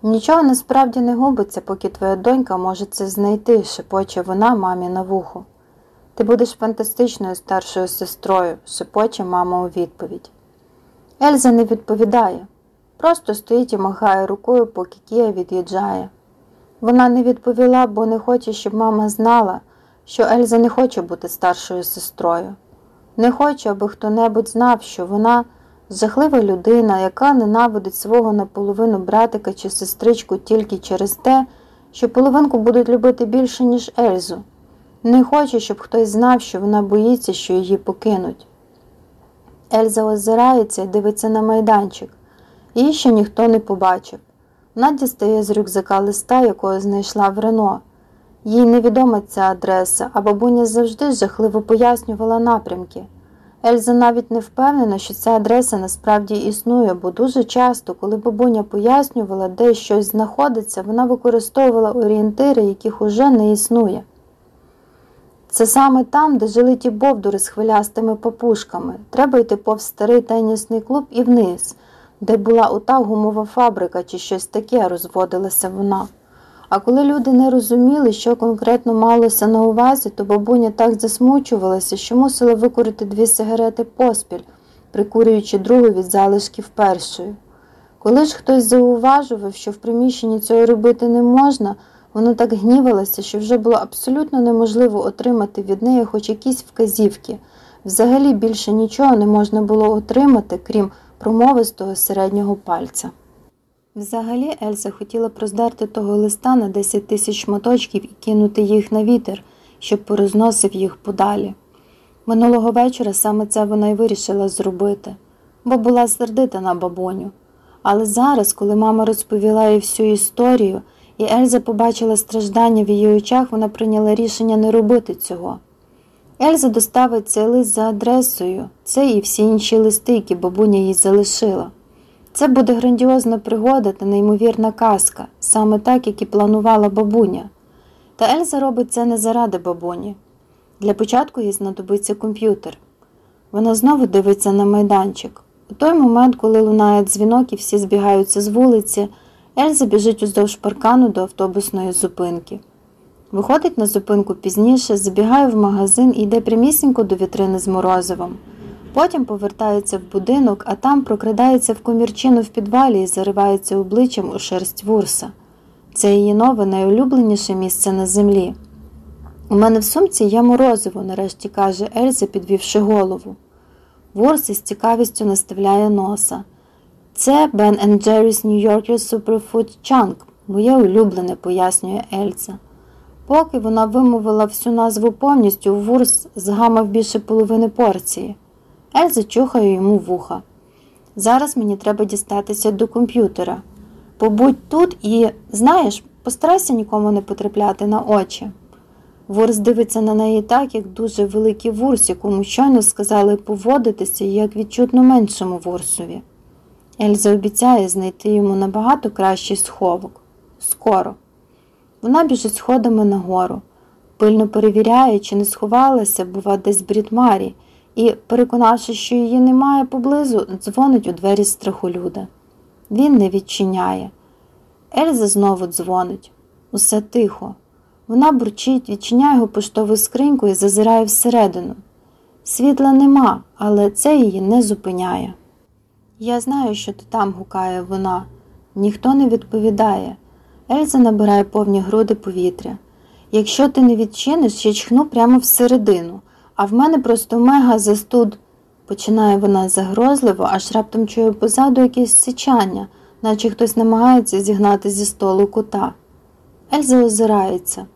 Нічого насправді не губиться, поки твоя донька може це знайти, шепоче вона мамі на вухо. Ти будеш фантастичною старшою сестрою, шепоче мама у відповідь. Ельза не відповідає, просто стоїть і махає рукою, поки Кія від'їжджає. Вона не відповіла, бо не хоче, щоб мама знала, що Ельза не хоче бути старшою сестрою. Не хоче, аби хто-небудь знав, що вона жахлива людина, яка ненавидить свого наполовину братика чи сестричку тільки через те, що половинку будуть любити більше, ніж Ельзу. Не хоче, щоб хтось знав, що вона боїться, що її покинуть. Ельза озирається і дивиться на майданчик. Її ще ніхто не побачив. Вона дістає з рюкзака листа, якого знайшла в Рено. Їй невідома ця адреса, а бабуня завжди жахливо пояснювала напрямки. Ельза навіть не впевнена, що ця адреса насправді існує, бо дуже часто, коли бабуня пояснювала, де щось знаходиться, вона використовувала орієнтири, яких уже не існує. Це саме там, де жили ті бовдури з хвилястими папушками. Треба йти повз старий тенісний клуб і вниз, де була ота гумова фабрика чи щось таке, розводилася вона. А коли люди не розуміли, що конкретно малося на увазі, то бабуня так засмучувалася, що мусила викурити дві сигарети поспіль, прикурюючи другу від залишків першої. Коли ж хтось зауважував, що в приміщенні цього робити не можна, вона так гнівалася, що вже було абсолютно неможливо отримати від неї хоч якісь вказівки. Взагалі більше нічого не можна було отримати, крім промовистого середнього пальця. Взагалі Ельза хотіла проздерти того листа на 10 тисяч шматочків і кинути їх на вітер, щоб порозносив їх подалі. Минулого вечора саме це вона й вирішила зробити, бо була сердита на бабуню. Але зараз, коли мама розповіла їй всю історію, і Ельза побачила страждання в її очах, вона прийняла рішення не робити цього. Ельза доставить цей лист за адресою, це і всі інші листи, які бабуня їй залишила. Це буде грандіозна пригода та неймовірна казка, саме так, як і планувала бабуня. Та Ельза робить це не заради бабуні. Для початку їй знадобиться комп'ютер. Вона знову дивиться на майданчик. У той момент, коли лунає дзвінок і всі збігаються з вулиці, Ельза біжить уздовж паркану до автобусної зупинки. Виходить на зупинку пізніше, забігає в магазин і йде прямісінько до вітрини з морозивом. Потім повертається в будинок, а там прокрадається в комірчину в підвалі і заривається обличчям у шерсть вурса. Це її нове найулюбленіше місце на землі. У мене в сумці є морозиво, нарешті каже Ельза, підвівши голову. Ворс із цікавістю наставляє носа. Це Ben Jerry's New Yorkers Superfood Chunk, моє улюблене, пояснює Ельза. Поки вона вимовила всю назву повністю, Вурс згамав більше половини порції. Ельза чухає йому вуха. Зараз мені треба дістатися до комп'ютера. Побудь тут і, знаєш, постарайся нікому не потрапляти на очі. Ворс дивиться на неї так, як дуже великий вурс, якому щойно сказали поводитися, як відчутно меншому ворсові. Ельза обіцяє знайти йому набагато кращий сховок. Скоро. Вона біжить сходами нагору, пильно перевіряє, чи не сховалася, бува, десь брідмарі, і, переконавши, що її немає поблизу, дзвонить у двері страхолюда. Він не відчиняє. Ельза знову дзвонить. Усе тихо. Вона бурчить, відчиняє його поштову скриньку і зазирає всередину. Світла нема, але це її не зупиняє. Я знаю, що ти там, гукає вона. Ніхто не відповідає. Ельза набирає повні груди повітря. Якщо ти не відчиниш, я чхну прямо всередину, а в мене просто мега застуд. Починає вона загрозливо, аж раптом чує позаду якесь сичання, наче хтось намагається зігнати зі столу кута. Ельза озирається.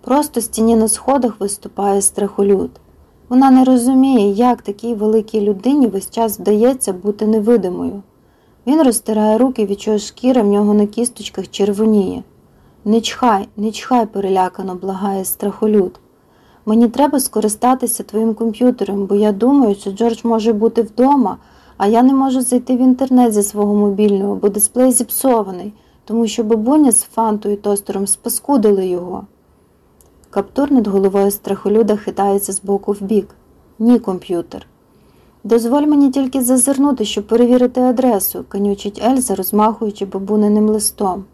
Просто з тіні на сходах виступає страхолюд. Вона не розуміє, як такій великій людині весь час вдається бути невидимою. Він розтирає руки, від чого шкіра в нього на кісточках червоніє. Не чхай, не чхай, перелякано благає страхолюд. Мені треба скористатися твоїм комп'ютером, бо я думаю, що Джордж може бути вдома, а я не можу зайти в інтернет зі свого мобільного, бо дисплей зіпсований, тому що бабуня з фантою тостером спаскудили його. Каптур над головою страхолюда хитається з боку в бік. Ні, комп'ютер. Дозволь мені тільки зазирнути, щоб перевірити адресу, канючить Ельза, розмахуючи бабуниним листом.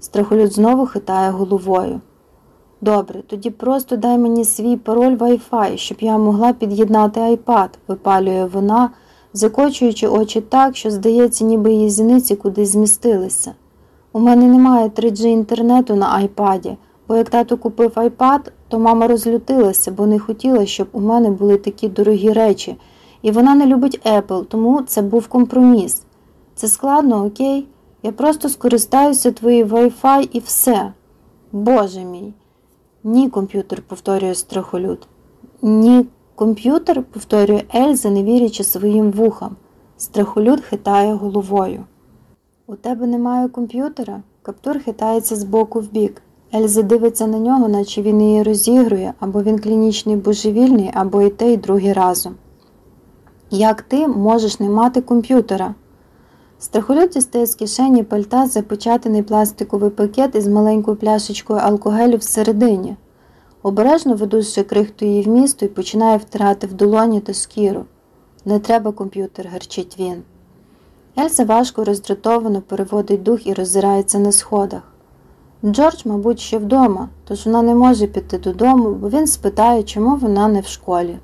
Страхолюд знову хитає головою. Добре, тоді просто дай мені свій пароль Wi-Fi, щоб я могла під'єднати iPad, випалює вона, закочуючи очі так, що, здається, ніби її зіниці кудись змістилися. У мене немає 3G інтернету на айпаді, бо як тато купив iPad, то мама розлютилася, бо не хотіла, щоб у мене були такі дорогі речі, і вона не любить Apple, тому це був компроміс. Це складно, окей? Я просто скористаюся твоєю Wi-Fi і все. Боже мій. Ні, комп'ютер, повторює страхолюд. Ні, комп'ютер, повторює Ельза, не вірячи своїм вухам. Страхолюд хитає головою. У тебе немає комп'ютера? Каптур хитається з боку в бік. Ельза дивиться на нього, наче він її розігрує, або він клінічний божевільний, або і те, і другий разом. Як ти можеш не мати комп'ютера? Страхолюд дістає з кишені пальта запечатаний пластиковий пакет із маленькою пляшечкою алкогелю всередині. Обережно ведучи крихту її в місто і починає втирати в долоні та шкіру. Не треба комп'ютер, гарчить він. Ельза важко роздратовано переводить дух і роззирається на сходах. Джордж, мабуть, ще вдома, тож вона не може піти додому, бо він спитає, чому вона не в школі.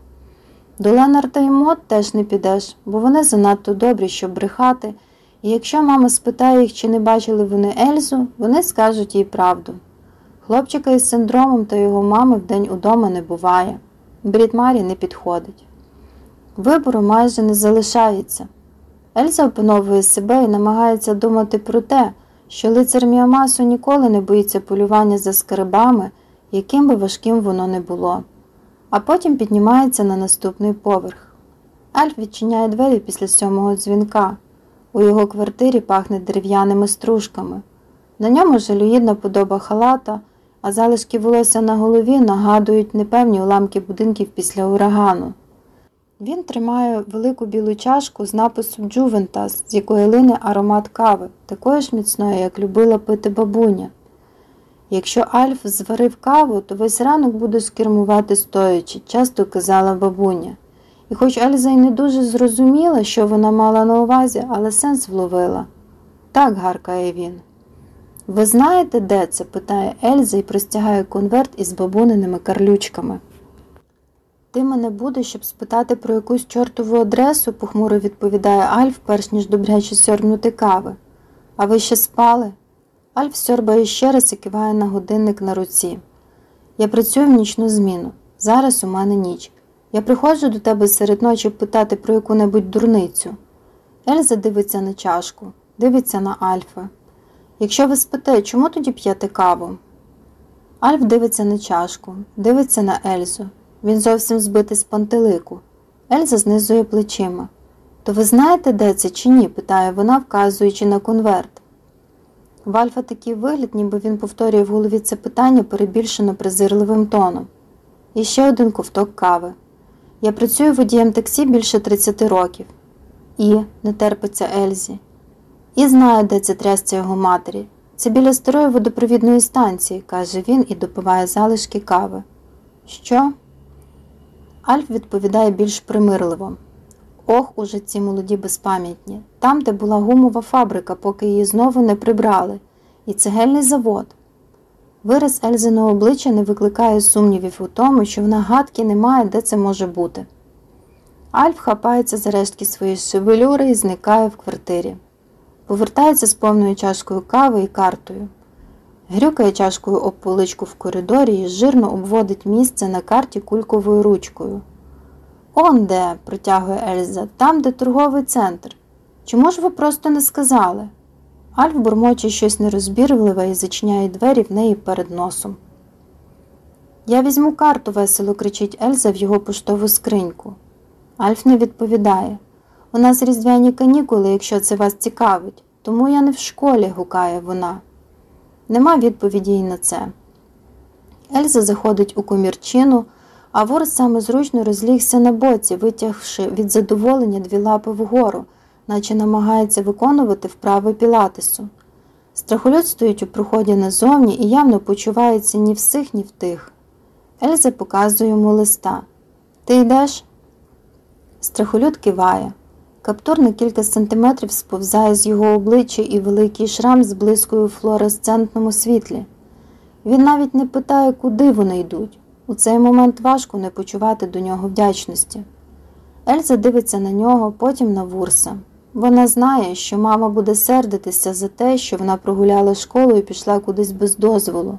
До Ленарда і Мот теж не підеш, бо вони занадто добрі, щоб брехати, і якщо мама спитає їх, чи не бачили вони Ельзу, вони скажуть їй правду. Хлопчика із синдромом та його мами вдень удома не буває. Брід Марі не підходить. Вибору майже не залишається. Ельза опановує себе і намагається думати про те, що лицар Міамасу ніколи не боїться полювання за скарбами, яким би важким воно не було, а потім піднімається на наступний поверх. Альф відчиняє двері після сьомого дзвінка. У його квартирі пахне дерев'яними стружками. На ньому жалюгідна подоба халата, а залишки волосся на голові нагадують непевні уламки будинків після урагану. Він тримає велику білу чашку з написом Джувентас, з якої лине аромат кави, такої ж міцної, як любила пити бабуня. Якщо Альф зварив каву, то весь ранок буде скермувати стоячи, часто казала бабуня. І хоч Ельза й не дуже зрозуміла, що вона мала на увазі, але сенс вловила. Так, гаркає він. Ви знаєте, де це? питає Ельза і простягає конверт із бабуниними карлючками. Ти мене будеш, щоб спитати про якусь чортову адресу, похмуро відповідає Альф, перш ніж добряче сьорбнути кави. А ви ще спали? Альф сьорбає ще раз і киває на годинник на руці. Я працюю в нічну зміну. Зараз у мене ніч. Я приходжу до тебе серед ночі питати про яку-небудь дурницю. Ельза дивиться на чашку, дивиться на Альфа. Якщо ви спите, чому тоді п'єте каву? Альф дивиться на чашку, дивиться на Ельзу. Він зовсім збитий з пантелику. Ельза знизує плечима. То ви знаєте, де це чи ні? питає вона, вказуючи на конверт. В Альфа такий вигляд, ніби він повторює в голові це питання перебільшено презирливим тоном. І ще один ковток кави. Я працюю водієм таксі більше 30 років. І не терпиться Ельзі. І знаю, де це трясця його матері. Це біля старої водопровідної станції, каже він і допиває залишки кави. Що? Альф відповідає більш примирливо. Ох, уже ці молоді безпам'ятні, там, де була гумова фабрика, поки її знову не прибрали, і цегельний завод. Вираз Ельзиного обличчя не викликає сумнівів у тому, що вона гадки не має, де це може бути. Альф хапається за рештки своєї шевелюри і зникає в квартирі. Повертається з повною чашкою кави і картою. Грюкає чашкою об поличку в коридорі і жирно обводить місце на карті кульковою ручкою. Он де, протягує Ельза, там, де торговий центр. Чому ж ви просто не сказали? Альф бурмоче щось нерозбірливе і зачиняє двері в неї перед носом. Я візьму карту, весело кричить Ельза в його поштову скриньку. Альф не відповідає. У нас різдвяні канікули, якщо це вас цікавить, тому я не в школі, гукає вона. Нема відповіді й на це. Ельза заходить у комірчину, а вор саме зручно розлігся на боці, витягши від задоволення дві лапи вгору, наче намагається виконувати вправи пілатесу. Страхолюд стоїть у проході назовні і явно почувається ні в сих, ні в тих. Ельза показує йому листа. Ти йдеш? Страхолюд киває. Каптур на кілька сантиметрів сповзає з його обличчя і великий шрам зблискує у флуоресцентному світлі. Він навіть не питає, куди вони йдуть. У цей момент важко не почувати до нього вдячності. Ельза дивиться на нього, потім на вурса. Вона знає, що мама буде сердитися за те, що вона прогуляла школу і пішла кудись без дозволу.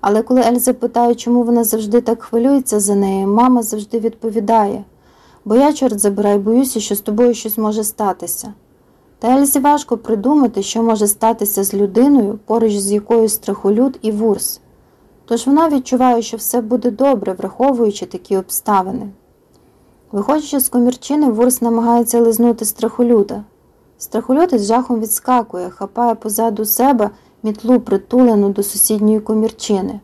Але коли Ельза питає, чому вона завжди так хвилюється за нею, мама завжди відповідає бо я, чорт забирай, боюся, що з тобою щось може статися. Та Ельзі важко придумати, що може статися з людиною, поруч з якою страхолюд і вурс. Тож вона відчуває, що все буде добре, враховуючи такі обставини. Виходячи з комірчини, Вурс намагається лизнути страхолюда. Страхолюд із жахом відскакує, хапає позаду себе мітлу, притулену до сусідньої комірчини.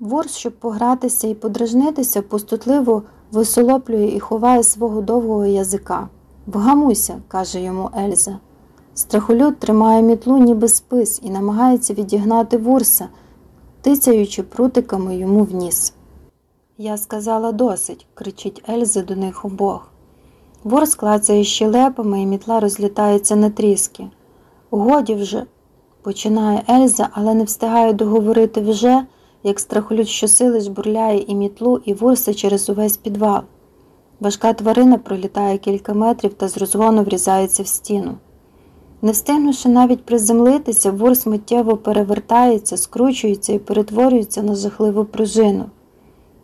Ворс, щоб погратися і подражнитися, пустотливо висолоплює і ховає свого довгого язика. Вгамуйся, каже йому Ельза. Страхолюд тримає мітлу, ніби спис, і намагається відігнати вурса, тицяючи прутиками йому в ніс. Я сказала досить, кричить Ельза до них обох. Ворс клацає щелепами, і мітла розлітається на тріски. Годі вже, починає Ельза, але не встигає договорити вже, як страхолюд щосили жбурляє і мітлу, і вурса через увесь підвал. Важка тварина пролітає кілька метрів та з розгону врізається в стіну. Не встигнувши навіть приземлитися, ворс миттєво перевертається, скручується і перетворюється на жахливу пружину.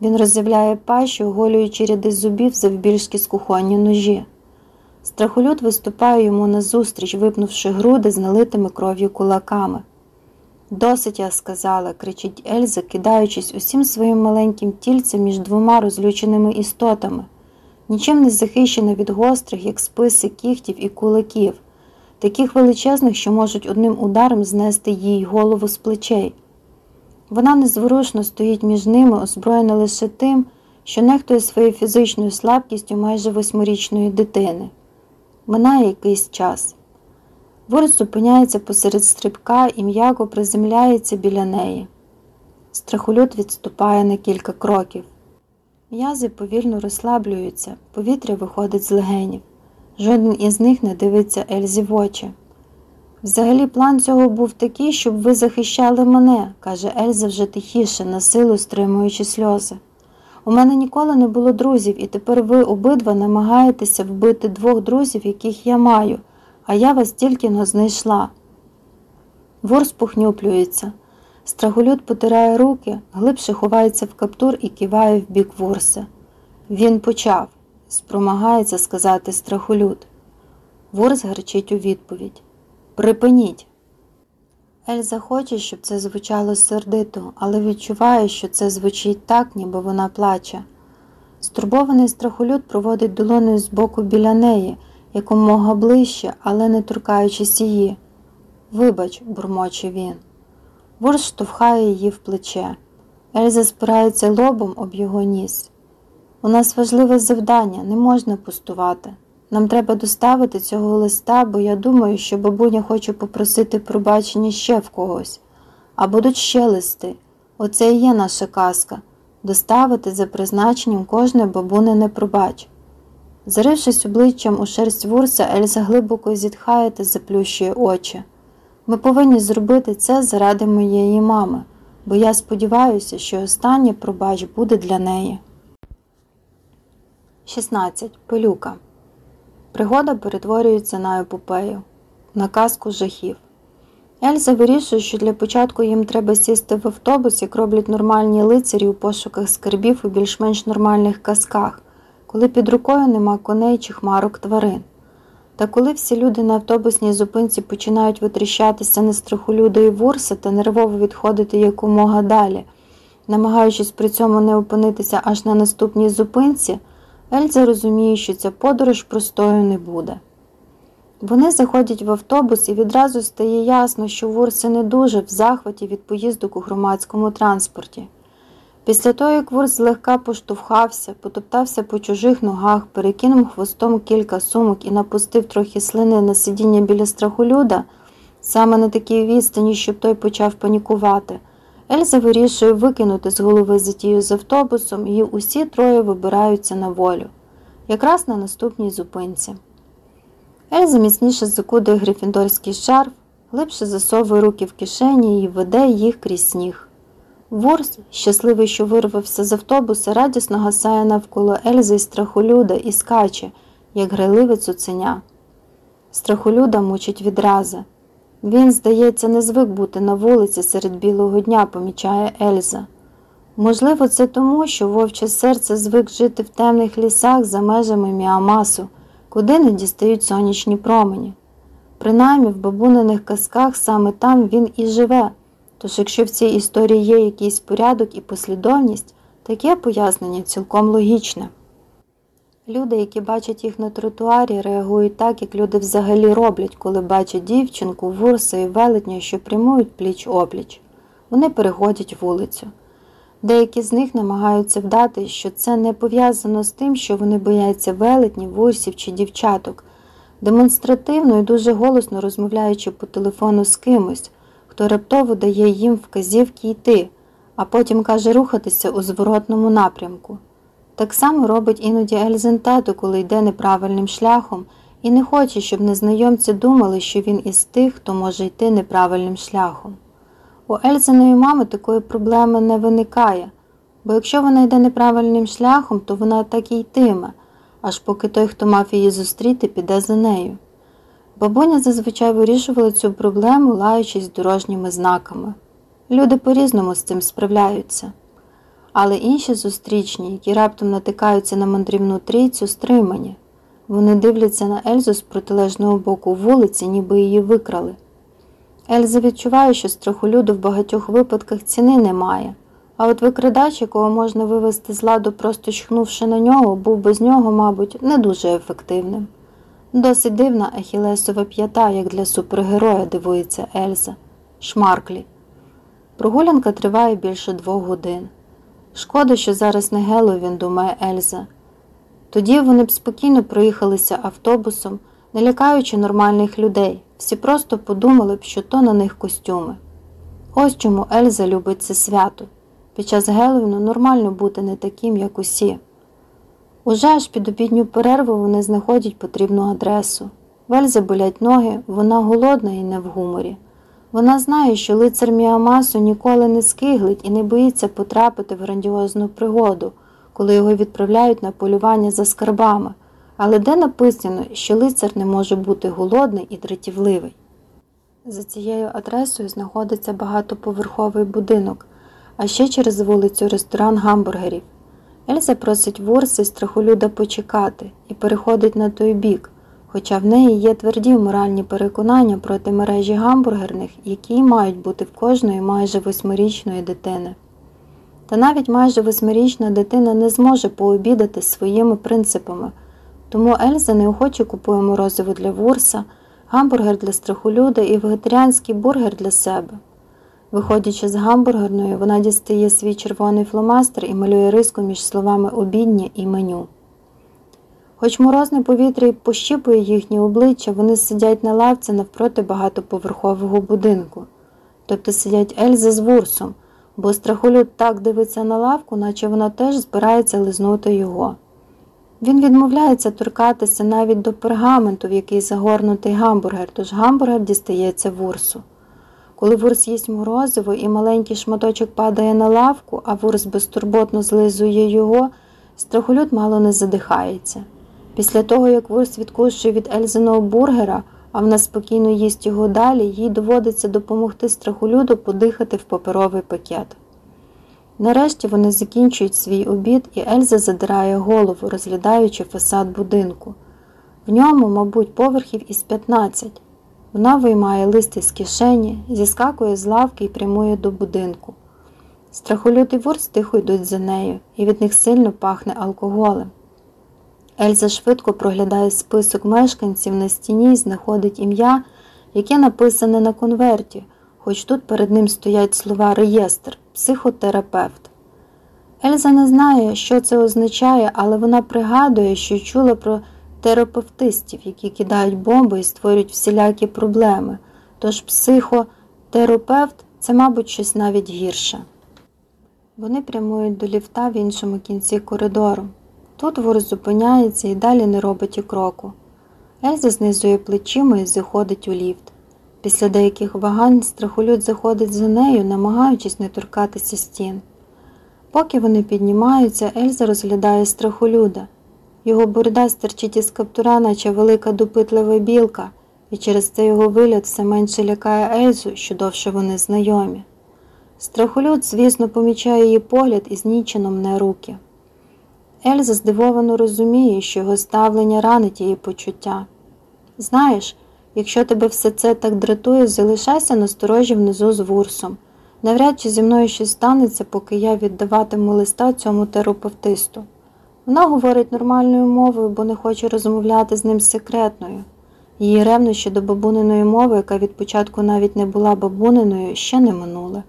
Він роззявляє пащу, оголюючи ряди зубів завбільшки з кухонні ножі. Страхолюд виступає йому назустріч, випнувши груди з налитими кров'ю кулаками. Досить, я сказала, кричить Ельза, кидаючись усім своїм маленьким тільцем між двома розлюченими істотами, нічим не захищена від гострих, як списи кігтів і кулаків, таких величезних, що можуть одним ударом знести їй голову з плечей. Вона незворушно стоїть між ними, озброєна лише тим, що нехтує своєю фізичною слабкістю майже восьмирічної дитини. Минає якийсь час. Ворс зупиняється посеред стрибка і м'яко приземляється біля неї. Страхолюд відступає на кілька кроків. М'язи повільно розслаблюються, повітря виходить з легенів. Жоден із них не дивиться Ельзі в очі. Взагалі, план цього був такий, щоб ви захищали мене, каже Ельза вже тихіше, на силу стримуючи сльози. У мене ніколи не було друзів, і тепер ви обидва намагаєтеся вбити двох друзів, яких я маю, а я вас тільки но знайшла. Ворс похнюплюється. Страголюд потирає руки, глибше ховається в каптур і киває в бік ворса. Він почав, спромагається сказати страхолюд. Ворс гарчить у відповідь. Припиніть. Ельза хоче, щоб це звучало сердито, але відчуває, що це звучить так, ніби вона плаче. Стурбований страхолюд проводить долоною з боку біля неї, якомога ближче, але не торкаючись її. Вибач, бурмоче він. Ворс штовхає її в плече. Ельза спирається лобом об його ніс. У нас важливе завдання, не можна пустувати. Нам треба доставити цього листа, бо я думаю, що бабуня хоче попросити пробачення ще в когось. А будуть ще листи. Оце і є наша казка доставити за призначенням кожне бабунине пробач. Зарившись обличчям у шерсть вурса, Ельза глибоко зітхає та заплющує очі. Ми повинні зробити це заради моєї мами, бо я сподіваюся, що останнє пробач буде для неї. 16. Пилюка Пригода перетворюється на епопею, на казку жахів. Ельза вирішує, що для початку їм треба сісти в автобус, як роблять нормальні лицарі у пошуках скарбів у більш-менш нормальних казках, коли під рукою нема коней чи хмарок тварин. Та коли всі люди на автобусній зупинці починають витріщатися на страхолюда і вурса та нервово відходити якомога далі, намагаючись при цьому не опинитися аж на наступній зупинці. Ельза розуміє, що ця подорож простою не буде. Вони заходять в автобус і відразу стає ясно, що Вурси не дуже в захваті від поїздок у громадському транспорті. Після того, як Вурс злегка поштовхався, потоптався по чужих ногах, перекинув хвостом кілька сумок і напустив трохи слини на сидіння біля страхолюда, саме на такій відстані, щоб той почав панікувати. Ельза вирішує викинути з голови затію з автобусом, і усі троє вибираються на волю, якраз на наступній зупинці. Ельза міцніше закудує грифіндорський шарф, глибше засовує руки в кишені і веде їх крізь сніг. Ворс, щасливий, що вирвався з автобуса, радісно гасає навколо Ельзи й страхолюда і скаче, як грайливе цуценя. Страхолюда мучить відрази. Він, здається, не звик бути на вулиці серед білого дня, помічає Ельза. Можливо, це тому, що вовче серце звик жити в темних лісах за межами Міамасу, куди не дістають сонячні промені. Принаймні в бабуниних казках саме там він і живе. Тож, якщо в цій історії є якийсь порядок і послідовність, таке пояснення цілком логічне. Люди, які бачать їх на тротуарі, реагують так, як люди взагалі роблять, коли бачать дівчинку, вурса і велетня, що прямують пліч опліч. Вони переходять вулицю. Деякі з них намагаються вдати, що це не пов'язано з тим, що вони бояться велетнів, вурсів чи дівчаток, демонстративно і дуже голосно розмовляючи по телефону з кимось, хто раптово дає їм вказівки йти, а потім каже рухатися у зворотному напрямку. Так само робить іноді Ельзен тато, коли йде неправильним шляхом, і не хоче, щоб незнайомці думали, що він із тих, хто може йти неправильним шляхом. У Ельзиної мами такої проблеми не виникає, бо якщо вона йде неправильним шляхом, то вона так і йтиме, аж поки той, хто мав її зустріти, піде за нею. Бабуня зазвичай вирішувала цю проблему, лаючись дорожніми знаками. Люди по-різному з цим справляються. Але інші зустрічні, які раптом натикаються на мандрівну трійцю, стримані. Вони дивляться на Ельзу з протилежного боку вулиці, ніби її викрали. Ельза відчуває, що страхолюду в багатьох випадках ціни немає, а от викрадач, якого можна вивести з ладу, просто чхнувши на нього, був без нього, мабуть, не дуже ефективним. Досить дивна Ахілесова п'ята, як для супергероя, дивується Ельза. Шмарклі. Прогулянка триває більше двох годин. Шкода, що зараз не Геловін, думає Ельза. Тоді вони б спокійно проїхалися автобусом, не лякаючи нормальних людей, всі просто подумали б, що то на них костюми. Ось чому Ельза любить це свято. Під час Геловіну нормально бути не таким, як усі. Уже аж під обідню перерву вони знаходять потрібну адресу. В Ельзи болять ноги, вона голодна і не в гуморі. Вона знає, що лицар Міамасу ніколи не скиглить і не боїться потрапити в грандіозну пригоду, коли його відправляють на полювання за скарбами. Але де написано, що лицар не може бути голодний і дратівливий? За цією адресою знаходиться багатоповерховий будинок, а ще через вулицю ресторан гамбургерів. Ельза просить Ворс і страхолюда почекати і переходить на той бік, хоча в неї є тверді моральні переконання проти мережі гамбургерних, які мають бути в кожної майже восьмирічної дитини. Та навіть майже восьмирічна дитина не зможе пообідати своїми принципами, тому Ельза неохоче купує морозиво для Ворса, гамбургер для страхолюда і вегетаріанський бургер для себе. Виходячи з гамбургерної, вона дістає свій червоний фломастер і малює риску між словами обідня і меню. Хоч морозне повітря і пощіпує їхні обличчя, вони сидять на лавці навпроти багатоповерхового будинку, тобто сидять Ельза з Вурсом, бо страхолюд так дивиться на лавку, наче вона теж збирається лизнути його. Він відмовляється торкатися навіть до пергаменту, в який загорнутий гамбургер, тож гамбургер дістається вурсу. Коли вурс їсть морозиво і маленький шматочок падає на лавку, а вурс безтурботно злизує його, страхолюд мало не задихається. Після того, як вурс відкушує від Ельзиного бургера, а вона спокійно їсть його далі, їй доводиться допомогти страхолюду подихати в паперовий пакет. Нарешті вони закінчують свій обід, і Ельза задирає голову, розглядаючи фасад будинку. В ньому, мабуть, поверхів із 15. Вона виймає лист із кишені, зіскакує з лавки і прямує до будинку. Страхолют і ворс тихо йдуть за нею, і від них сильно пахне алкоголем. Ельза швидко проглядає список мешканців на стіні і знаходить ім'я, яке написане на конверті, хоч тут перед ним стоять слова реєстр, психотерапевт. Ельза не знає, що це означає, але вона пригадує, що чула про терапевтистів, які кидають бомби і створюють всілякі проблеми. Тож психотерапевт це, мабуть, щось навіть гірше. Вони прямують до ліфта в іншому кінці коридору. Тут вор зупиняється і далі не робить і кроку. Ельза знизує плечима і заходить у ліфт. Після деяких вагань страхолюд заходить за нею, намагаючись не торкатися стін. Поки вони піднімаються, Ельза розглядає страхолюда. Його борода стерчить із каптура, наче велика допитлива білка, і через це його вигляд все менше лякає Ельзу, що довше вони знайомі. Страхолюд, звісно, помічає її погляд і знічено на руки. Ельза здивовано розуміє, що його ставлення ранить її почуття. Знаєш, якщо тебе все це так дратує, залишайся насторожі внизу з вурсом. Навряд чи зі мною щось станеться, поки я віддаватиму листа цьому терапевтисту. Вона говорить нормальною мовою, бо не хоче розмовляти з ним секретною. Її ревнощі до бабуниної мови, яка від початку навіть не була бабуниною, ще не минули.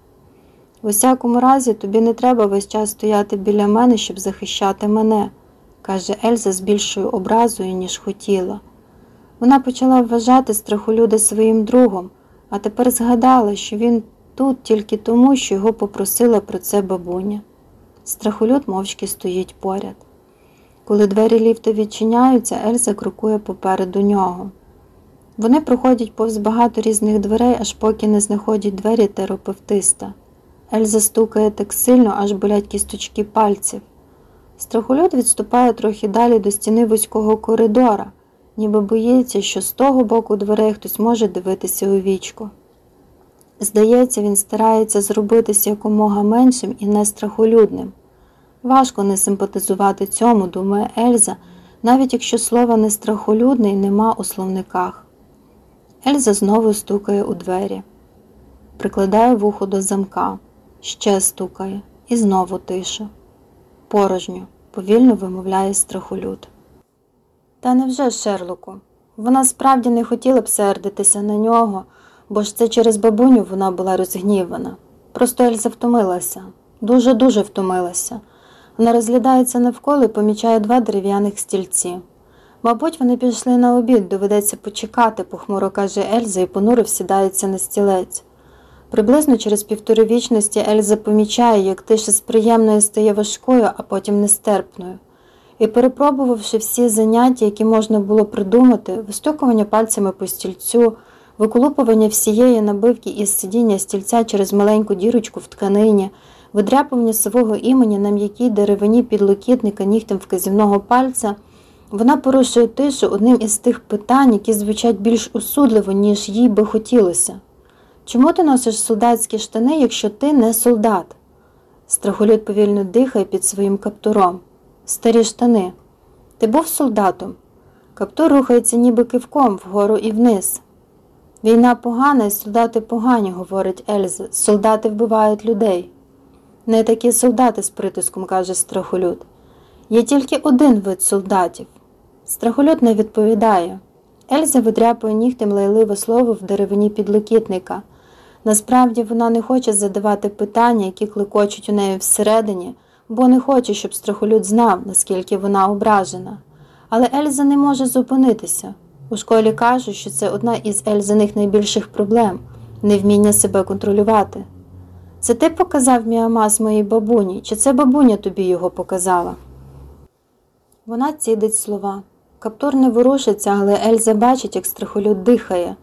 В усякому разі, тобі не треба весь час стояти біля мене, щоб захищати мене, каже Ельза з більшою образою, ніж хотіла. Вона почала вважати страхолюда своїм другом, а тепер згадала, що він тут тільки тому, що його попросила про це бабуня. Страхолюд мовчки стоїть поряд. Коли двері ліфта відчиняються, Ельза крокує попереду нього. Вони проходять повз багато різних дверей, аж поки не знаходять двері терапевтиста. Ельза стукає так сильно, аж болять кісточки пальців. Страхолюд відступає трохи далі до стіни вузького коридора, ніби боїться, що з того боку дверей хтось може дивитися у вічко. Здається, він старається зробитися якомога меншим і не страхолюдним. Важко не симпатизувати цьому, думає Ельза, навіть якщо слова не страхолюдний нема у словниках. Ельза знову стукає у двері, прикладає вухо до замка, ще стукає і знову тиша. Порожньо, повільно вимовляє страхолюд. Та невже Шерлоку? Вона справді не хотіла б сердитися на нього, бо ж це через бабуню вона була розгнівана. Просто Ельза втомилася, дуже-дуже втомилася. Вона розглядається навколо і помічає два дерев'яних стільці. Мабуть, вони пішли на обід, доведеться почекати, похмуро каже Ельза і понуро всідається на стілець. Приблизно через півтори вічності Ельза помічає, як тиша з приємною стає важкою, а потім нестерпною. І, перепробувавши всі заняття, які можна було придумати, вистукування пальцями по стільцю, виколупування всієї набивки із сидіння стільця через маленьку дірочку в тканині, видряпування свого імені на м'якій деревині підлокітника нігтем вказівного пальця, вона порушує тишу одним із тих питань, які звучать більш усудливо, ніж їй би хотілося. Чому ти носиш солдатські штани, якщо ти не солдат? Страхолюд повільно дихає під своїм каптуром. Старі штани. Ти був солдатом? Каптур рухається ніби кивком вгору і вниз. Війна погана і солдати погані, говорить Ельза. Солдати вбивають людей. Не такі солдати з притиском, каже страхолюд. Є тільки один вид солдатів. Страхолюд не відповідає. Ельза видряпує нігтем лайливе слово в деревині підлокітника. Насправді вона не хоче задавати питання, які клекочуть у неї всередині, бо не хоче, щоб страхолюд знав, наскільки вона ображена. Але Ельза не може зупинитися. У школі кажуть, що це одна із Ельзаних найбільших проблем невміння себе контролювати. Це ти показав міамаз моїй бабуні, чи це бабуня тобі його показала? Вона цідить слова. Каптур не ворушиться, але Ельза бачить, як страхолюд дихає.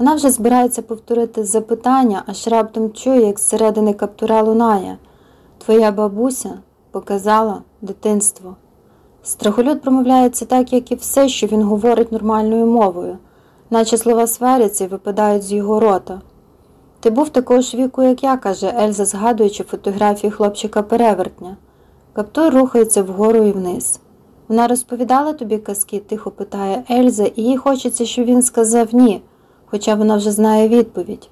Вона вже збирається повторити запитання, аж раптом чує, як зсередини каптура лунає. Твоя бабуся показала дитинство. Страхолюд промовляється так, як і все, що він говорить нормальною мовою, наче слова сваряться і випадають з його рота. Ти був такого ж віку, як я, каже Ельза, згадуючи фотографію хлопчика перевертня. Каптур рухається вгору і вниз. Вона розповідала тобі казки, тихо питає Ельза, і їй хочеться, щоб він сказав ні, хоча вона вже знає відповідь.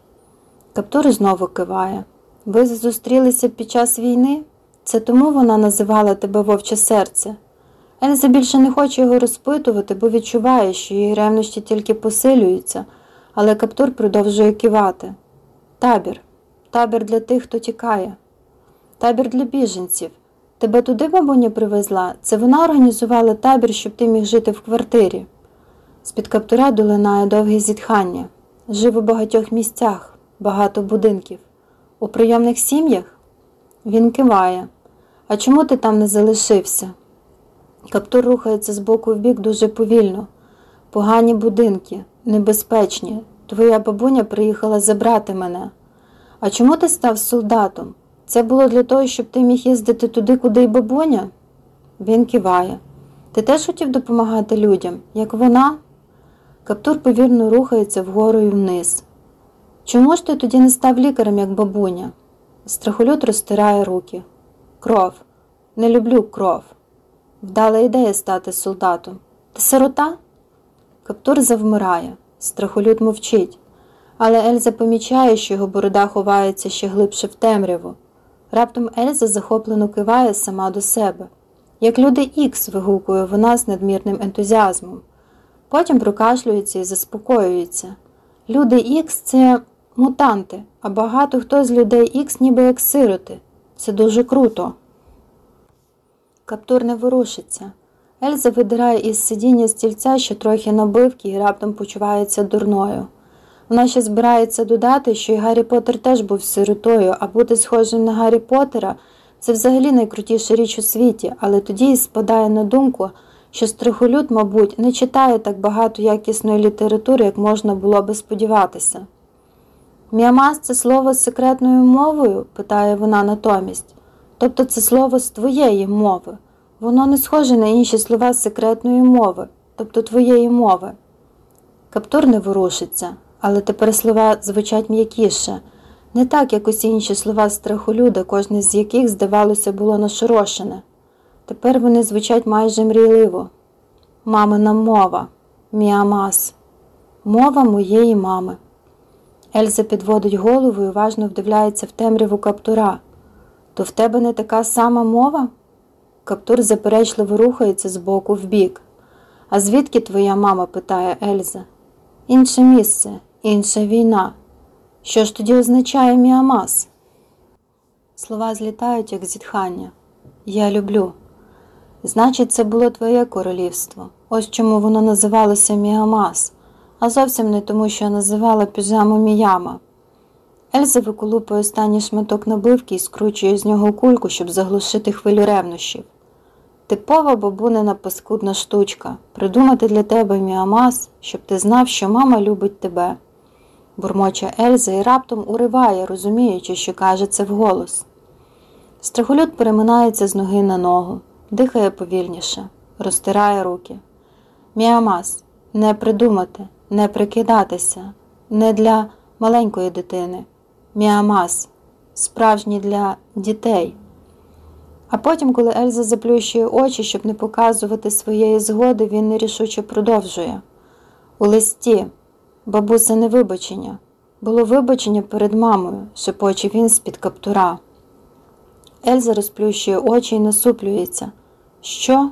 Каптур знову киває. Ви зустрілися під час війни? Це тому вона називала тебе вовче серце. Ельза більше не хоче його розпитувати, бо відчуває, що її ревнощі тільки посилюються, але Каптур продовжує кивати. Табір, табір для тих, хто тікає, табір для біженців. Тебе туди бабуня привезла? Це вона організувала табір, щоб ти міг жити в квартирі. З-під каптура долинає довге зітхання. Жив у багатьох місцях, багато будинків. У прийомних сім'ях? Він киває. А чому ти там не залишився? Каптур рухається з боку в бік дуже повільно. Погані будинки, небезпечні. Твоя бабуня приїхала забрати мене. А чому ти став солдатом? Це було для того, щоб ти міг їздити туди, куди й бабуня? Він киває. Ти теж хотів допомагати людям, як вона? Каптур повільно рухається вгору і вниз. Чому ж ти тоді не став лікарем, як бабуня? Страхолюд розтирає руки. Кров. Не люблю кров. Вдала ідея стати солдатом. Ти сирота? Каптур завмирає. Страхолюд мовчить. Але Ельза помічає, що його борода ховається ще глибше в темряву. Раптом Ельза захоплено киває сама до себе. Як люди Ікс, вигукує вона з надмірним ентузіазмом. Потім прокашлюється і заспокоюється. Люди Ікс це мутанти, а багато хто з людей Ікс ніби як сироти. Це дуже круто. Каптур не ворушиться. Ельза видирає із сидіння стільця, що трохи набивки і раптом почувається дурною. Вона ще збирається додати, що і Гаррі Поттер теж був сиротою, а бути схожим на Гаррі Поттера це взагалі найкрутіша річ у світі, але тоді спадає на думку, що страхолюд, мабуть, не читає так багато якісної літератури, як можна було би сподіватися. Міамас це слово з секретною мовою? питає вона натомість. Тобто це слово з твоєї мови. Воно не схоже на інші слова з секретної мови, тобто твоєї мови. Каптур не ворушиться, але тепер слова звучать м'якіше, не так, як усі інші слова страхолюда, кожне з яких, здавалося, було нашорошене. Тепер вони звучать майже мрійливо. Мамина мова, міамас, мова моєї мами. Ельза підводить голову і уважно вдивляється в темряву каптура. То в тебе не така сама мова? Каптур заперечливо рухається з боку в бік. А звідки твоя мама? питає Ельза. Інше місце, інша війна. Що ж тоді означає міамас? Слова злітають, як зітхання. Я люблю. Значить, це було твоє королівство. Ось чому воно називалося Міамас, а зовсім не тому, що називала піжаму Міяма. Ельза виколупує останній шматок набивки і скручує з нього кульку, щоб заглушити хвилю ревнощів. Типова бабунина паскудна штучка придумати для тебе міамас, щоб ти знав, що мама любить тебе. бурмоче Ельза і раптом уриває, розуміючи, що каже це вголос. Страхолюд переминається з ноги на ногу, дихає повільніше, розтирає руки. Міамас не придумати, не прикидатися, не для маленької дитини. Міамас справжній для дітей. А потім, коли Ельза заплющує очі, щоб не показувати своєї згоди, він нерішуче продовжує. У листі, бабуся, не вибачення. Було вибачення перед мамою, шепоче він з-під каптура. Ельза розплющує очі і насуплюється. Що?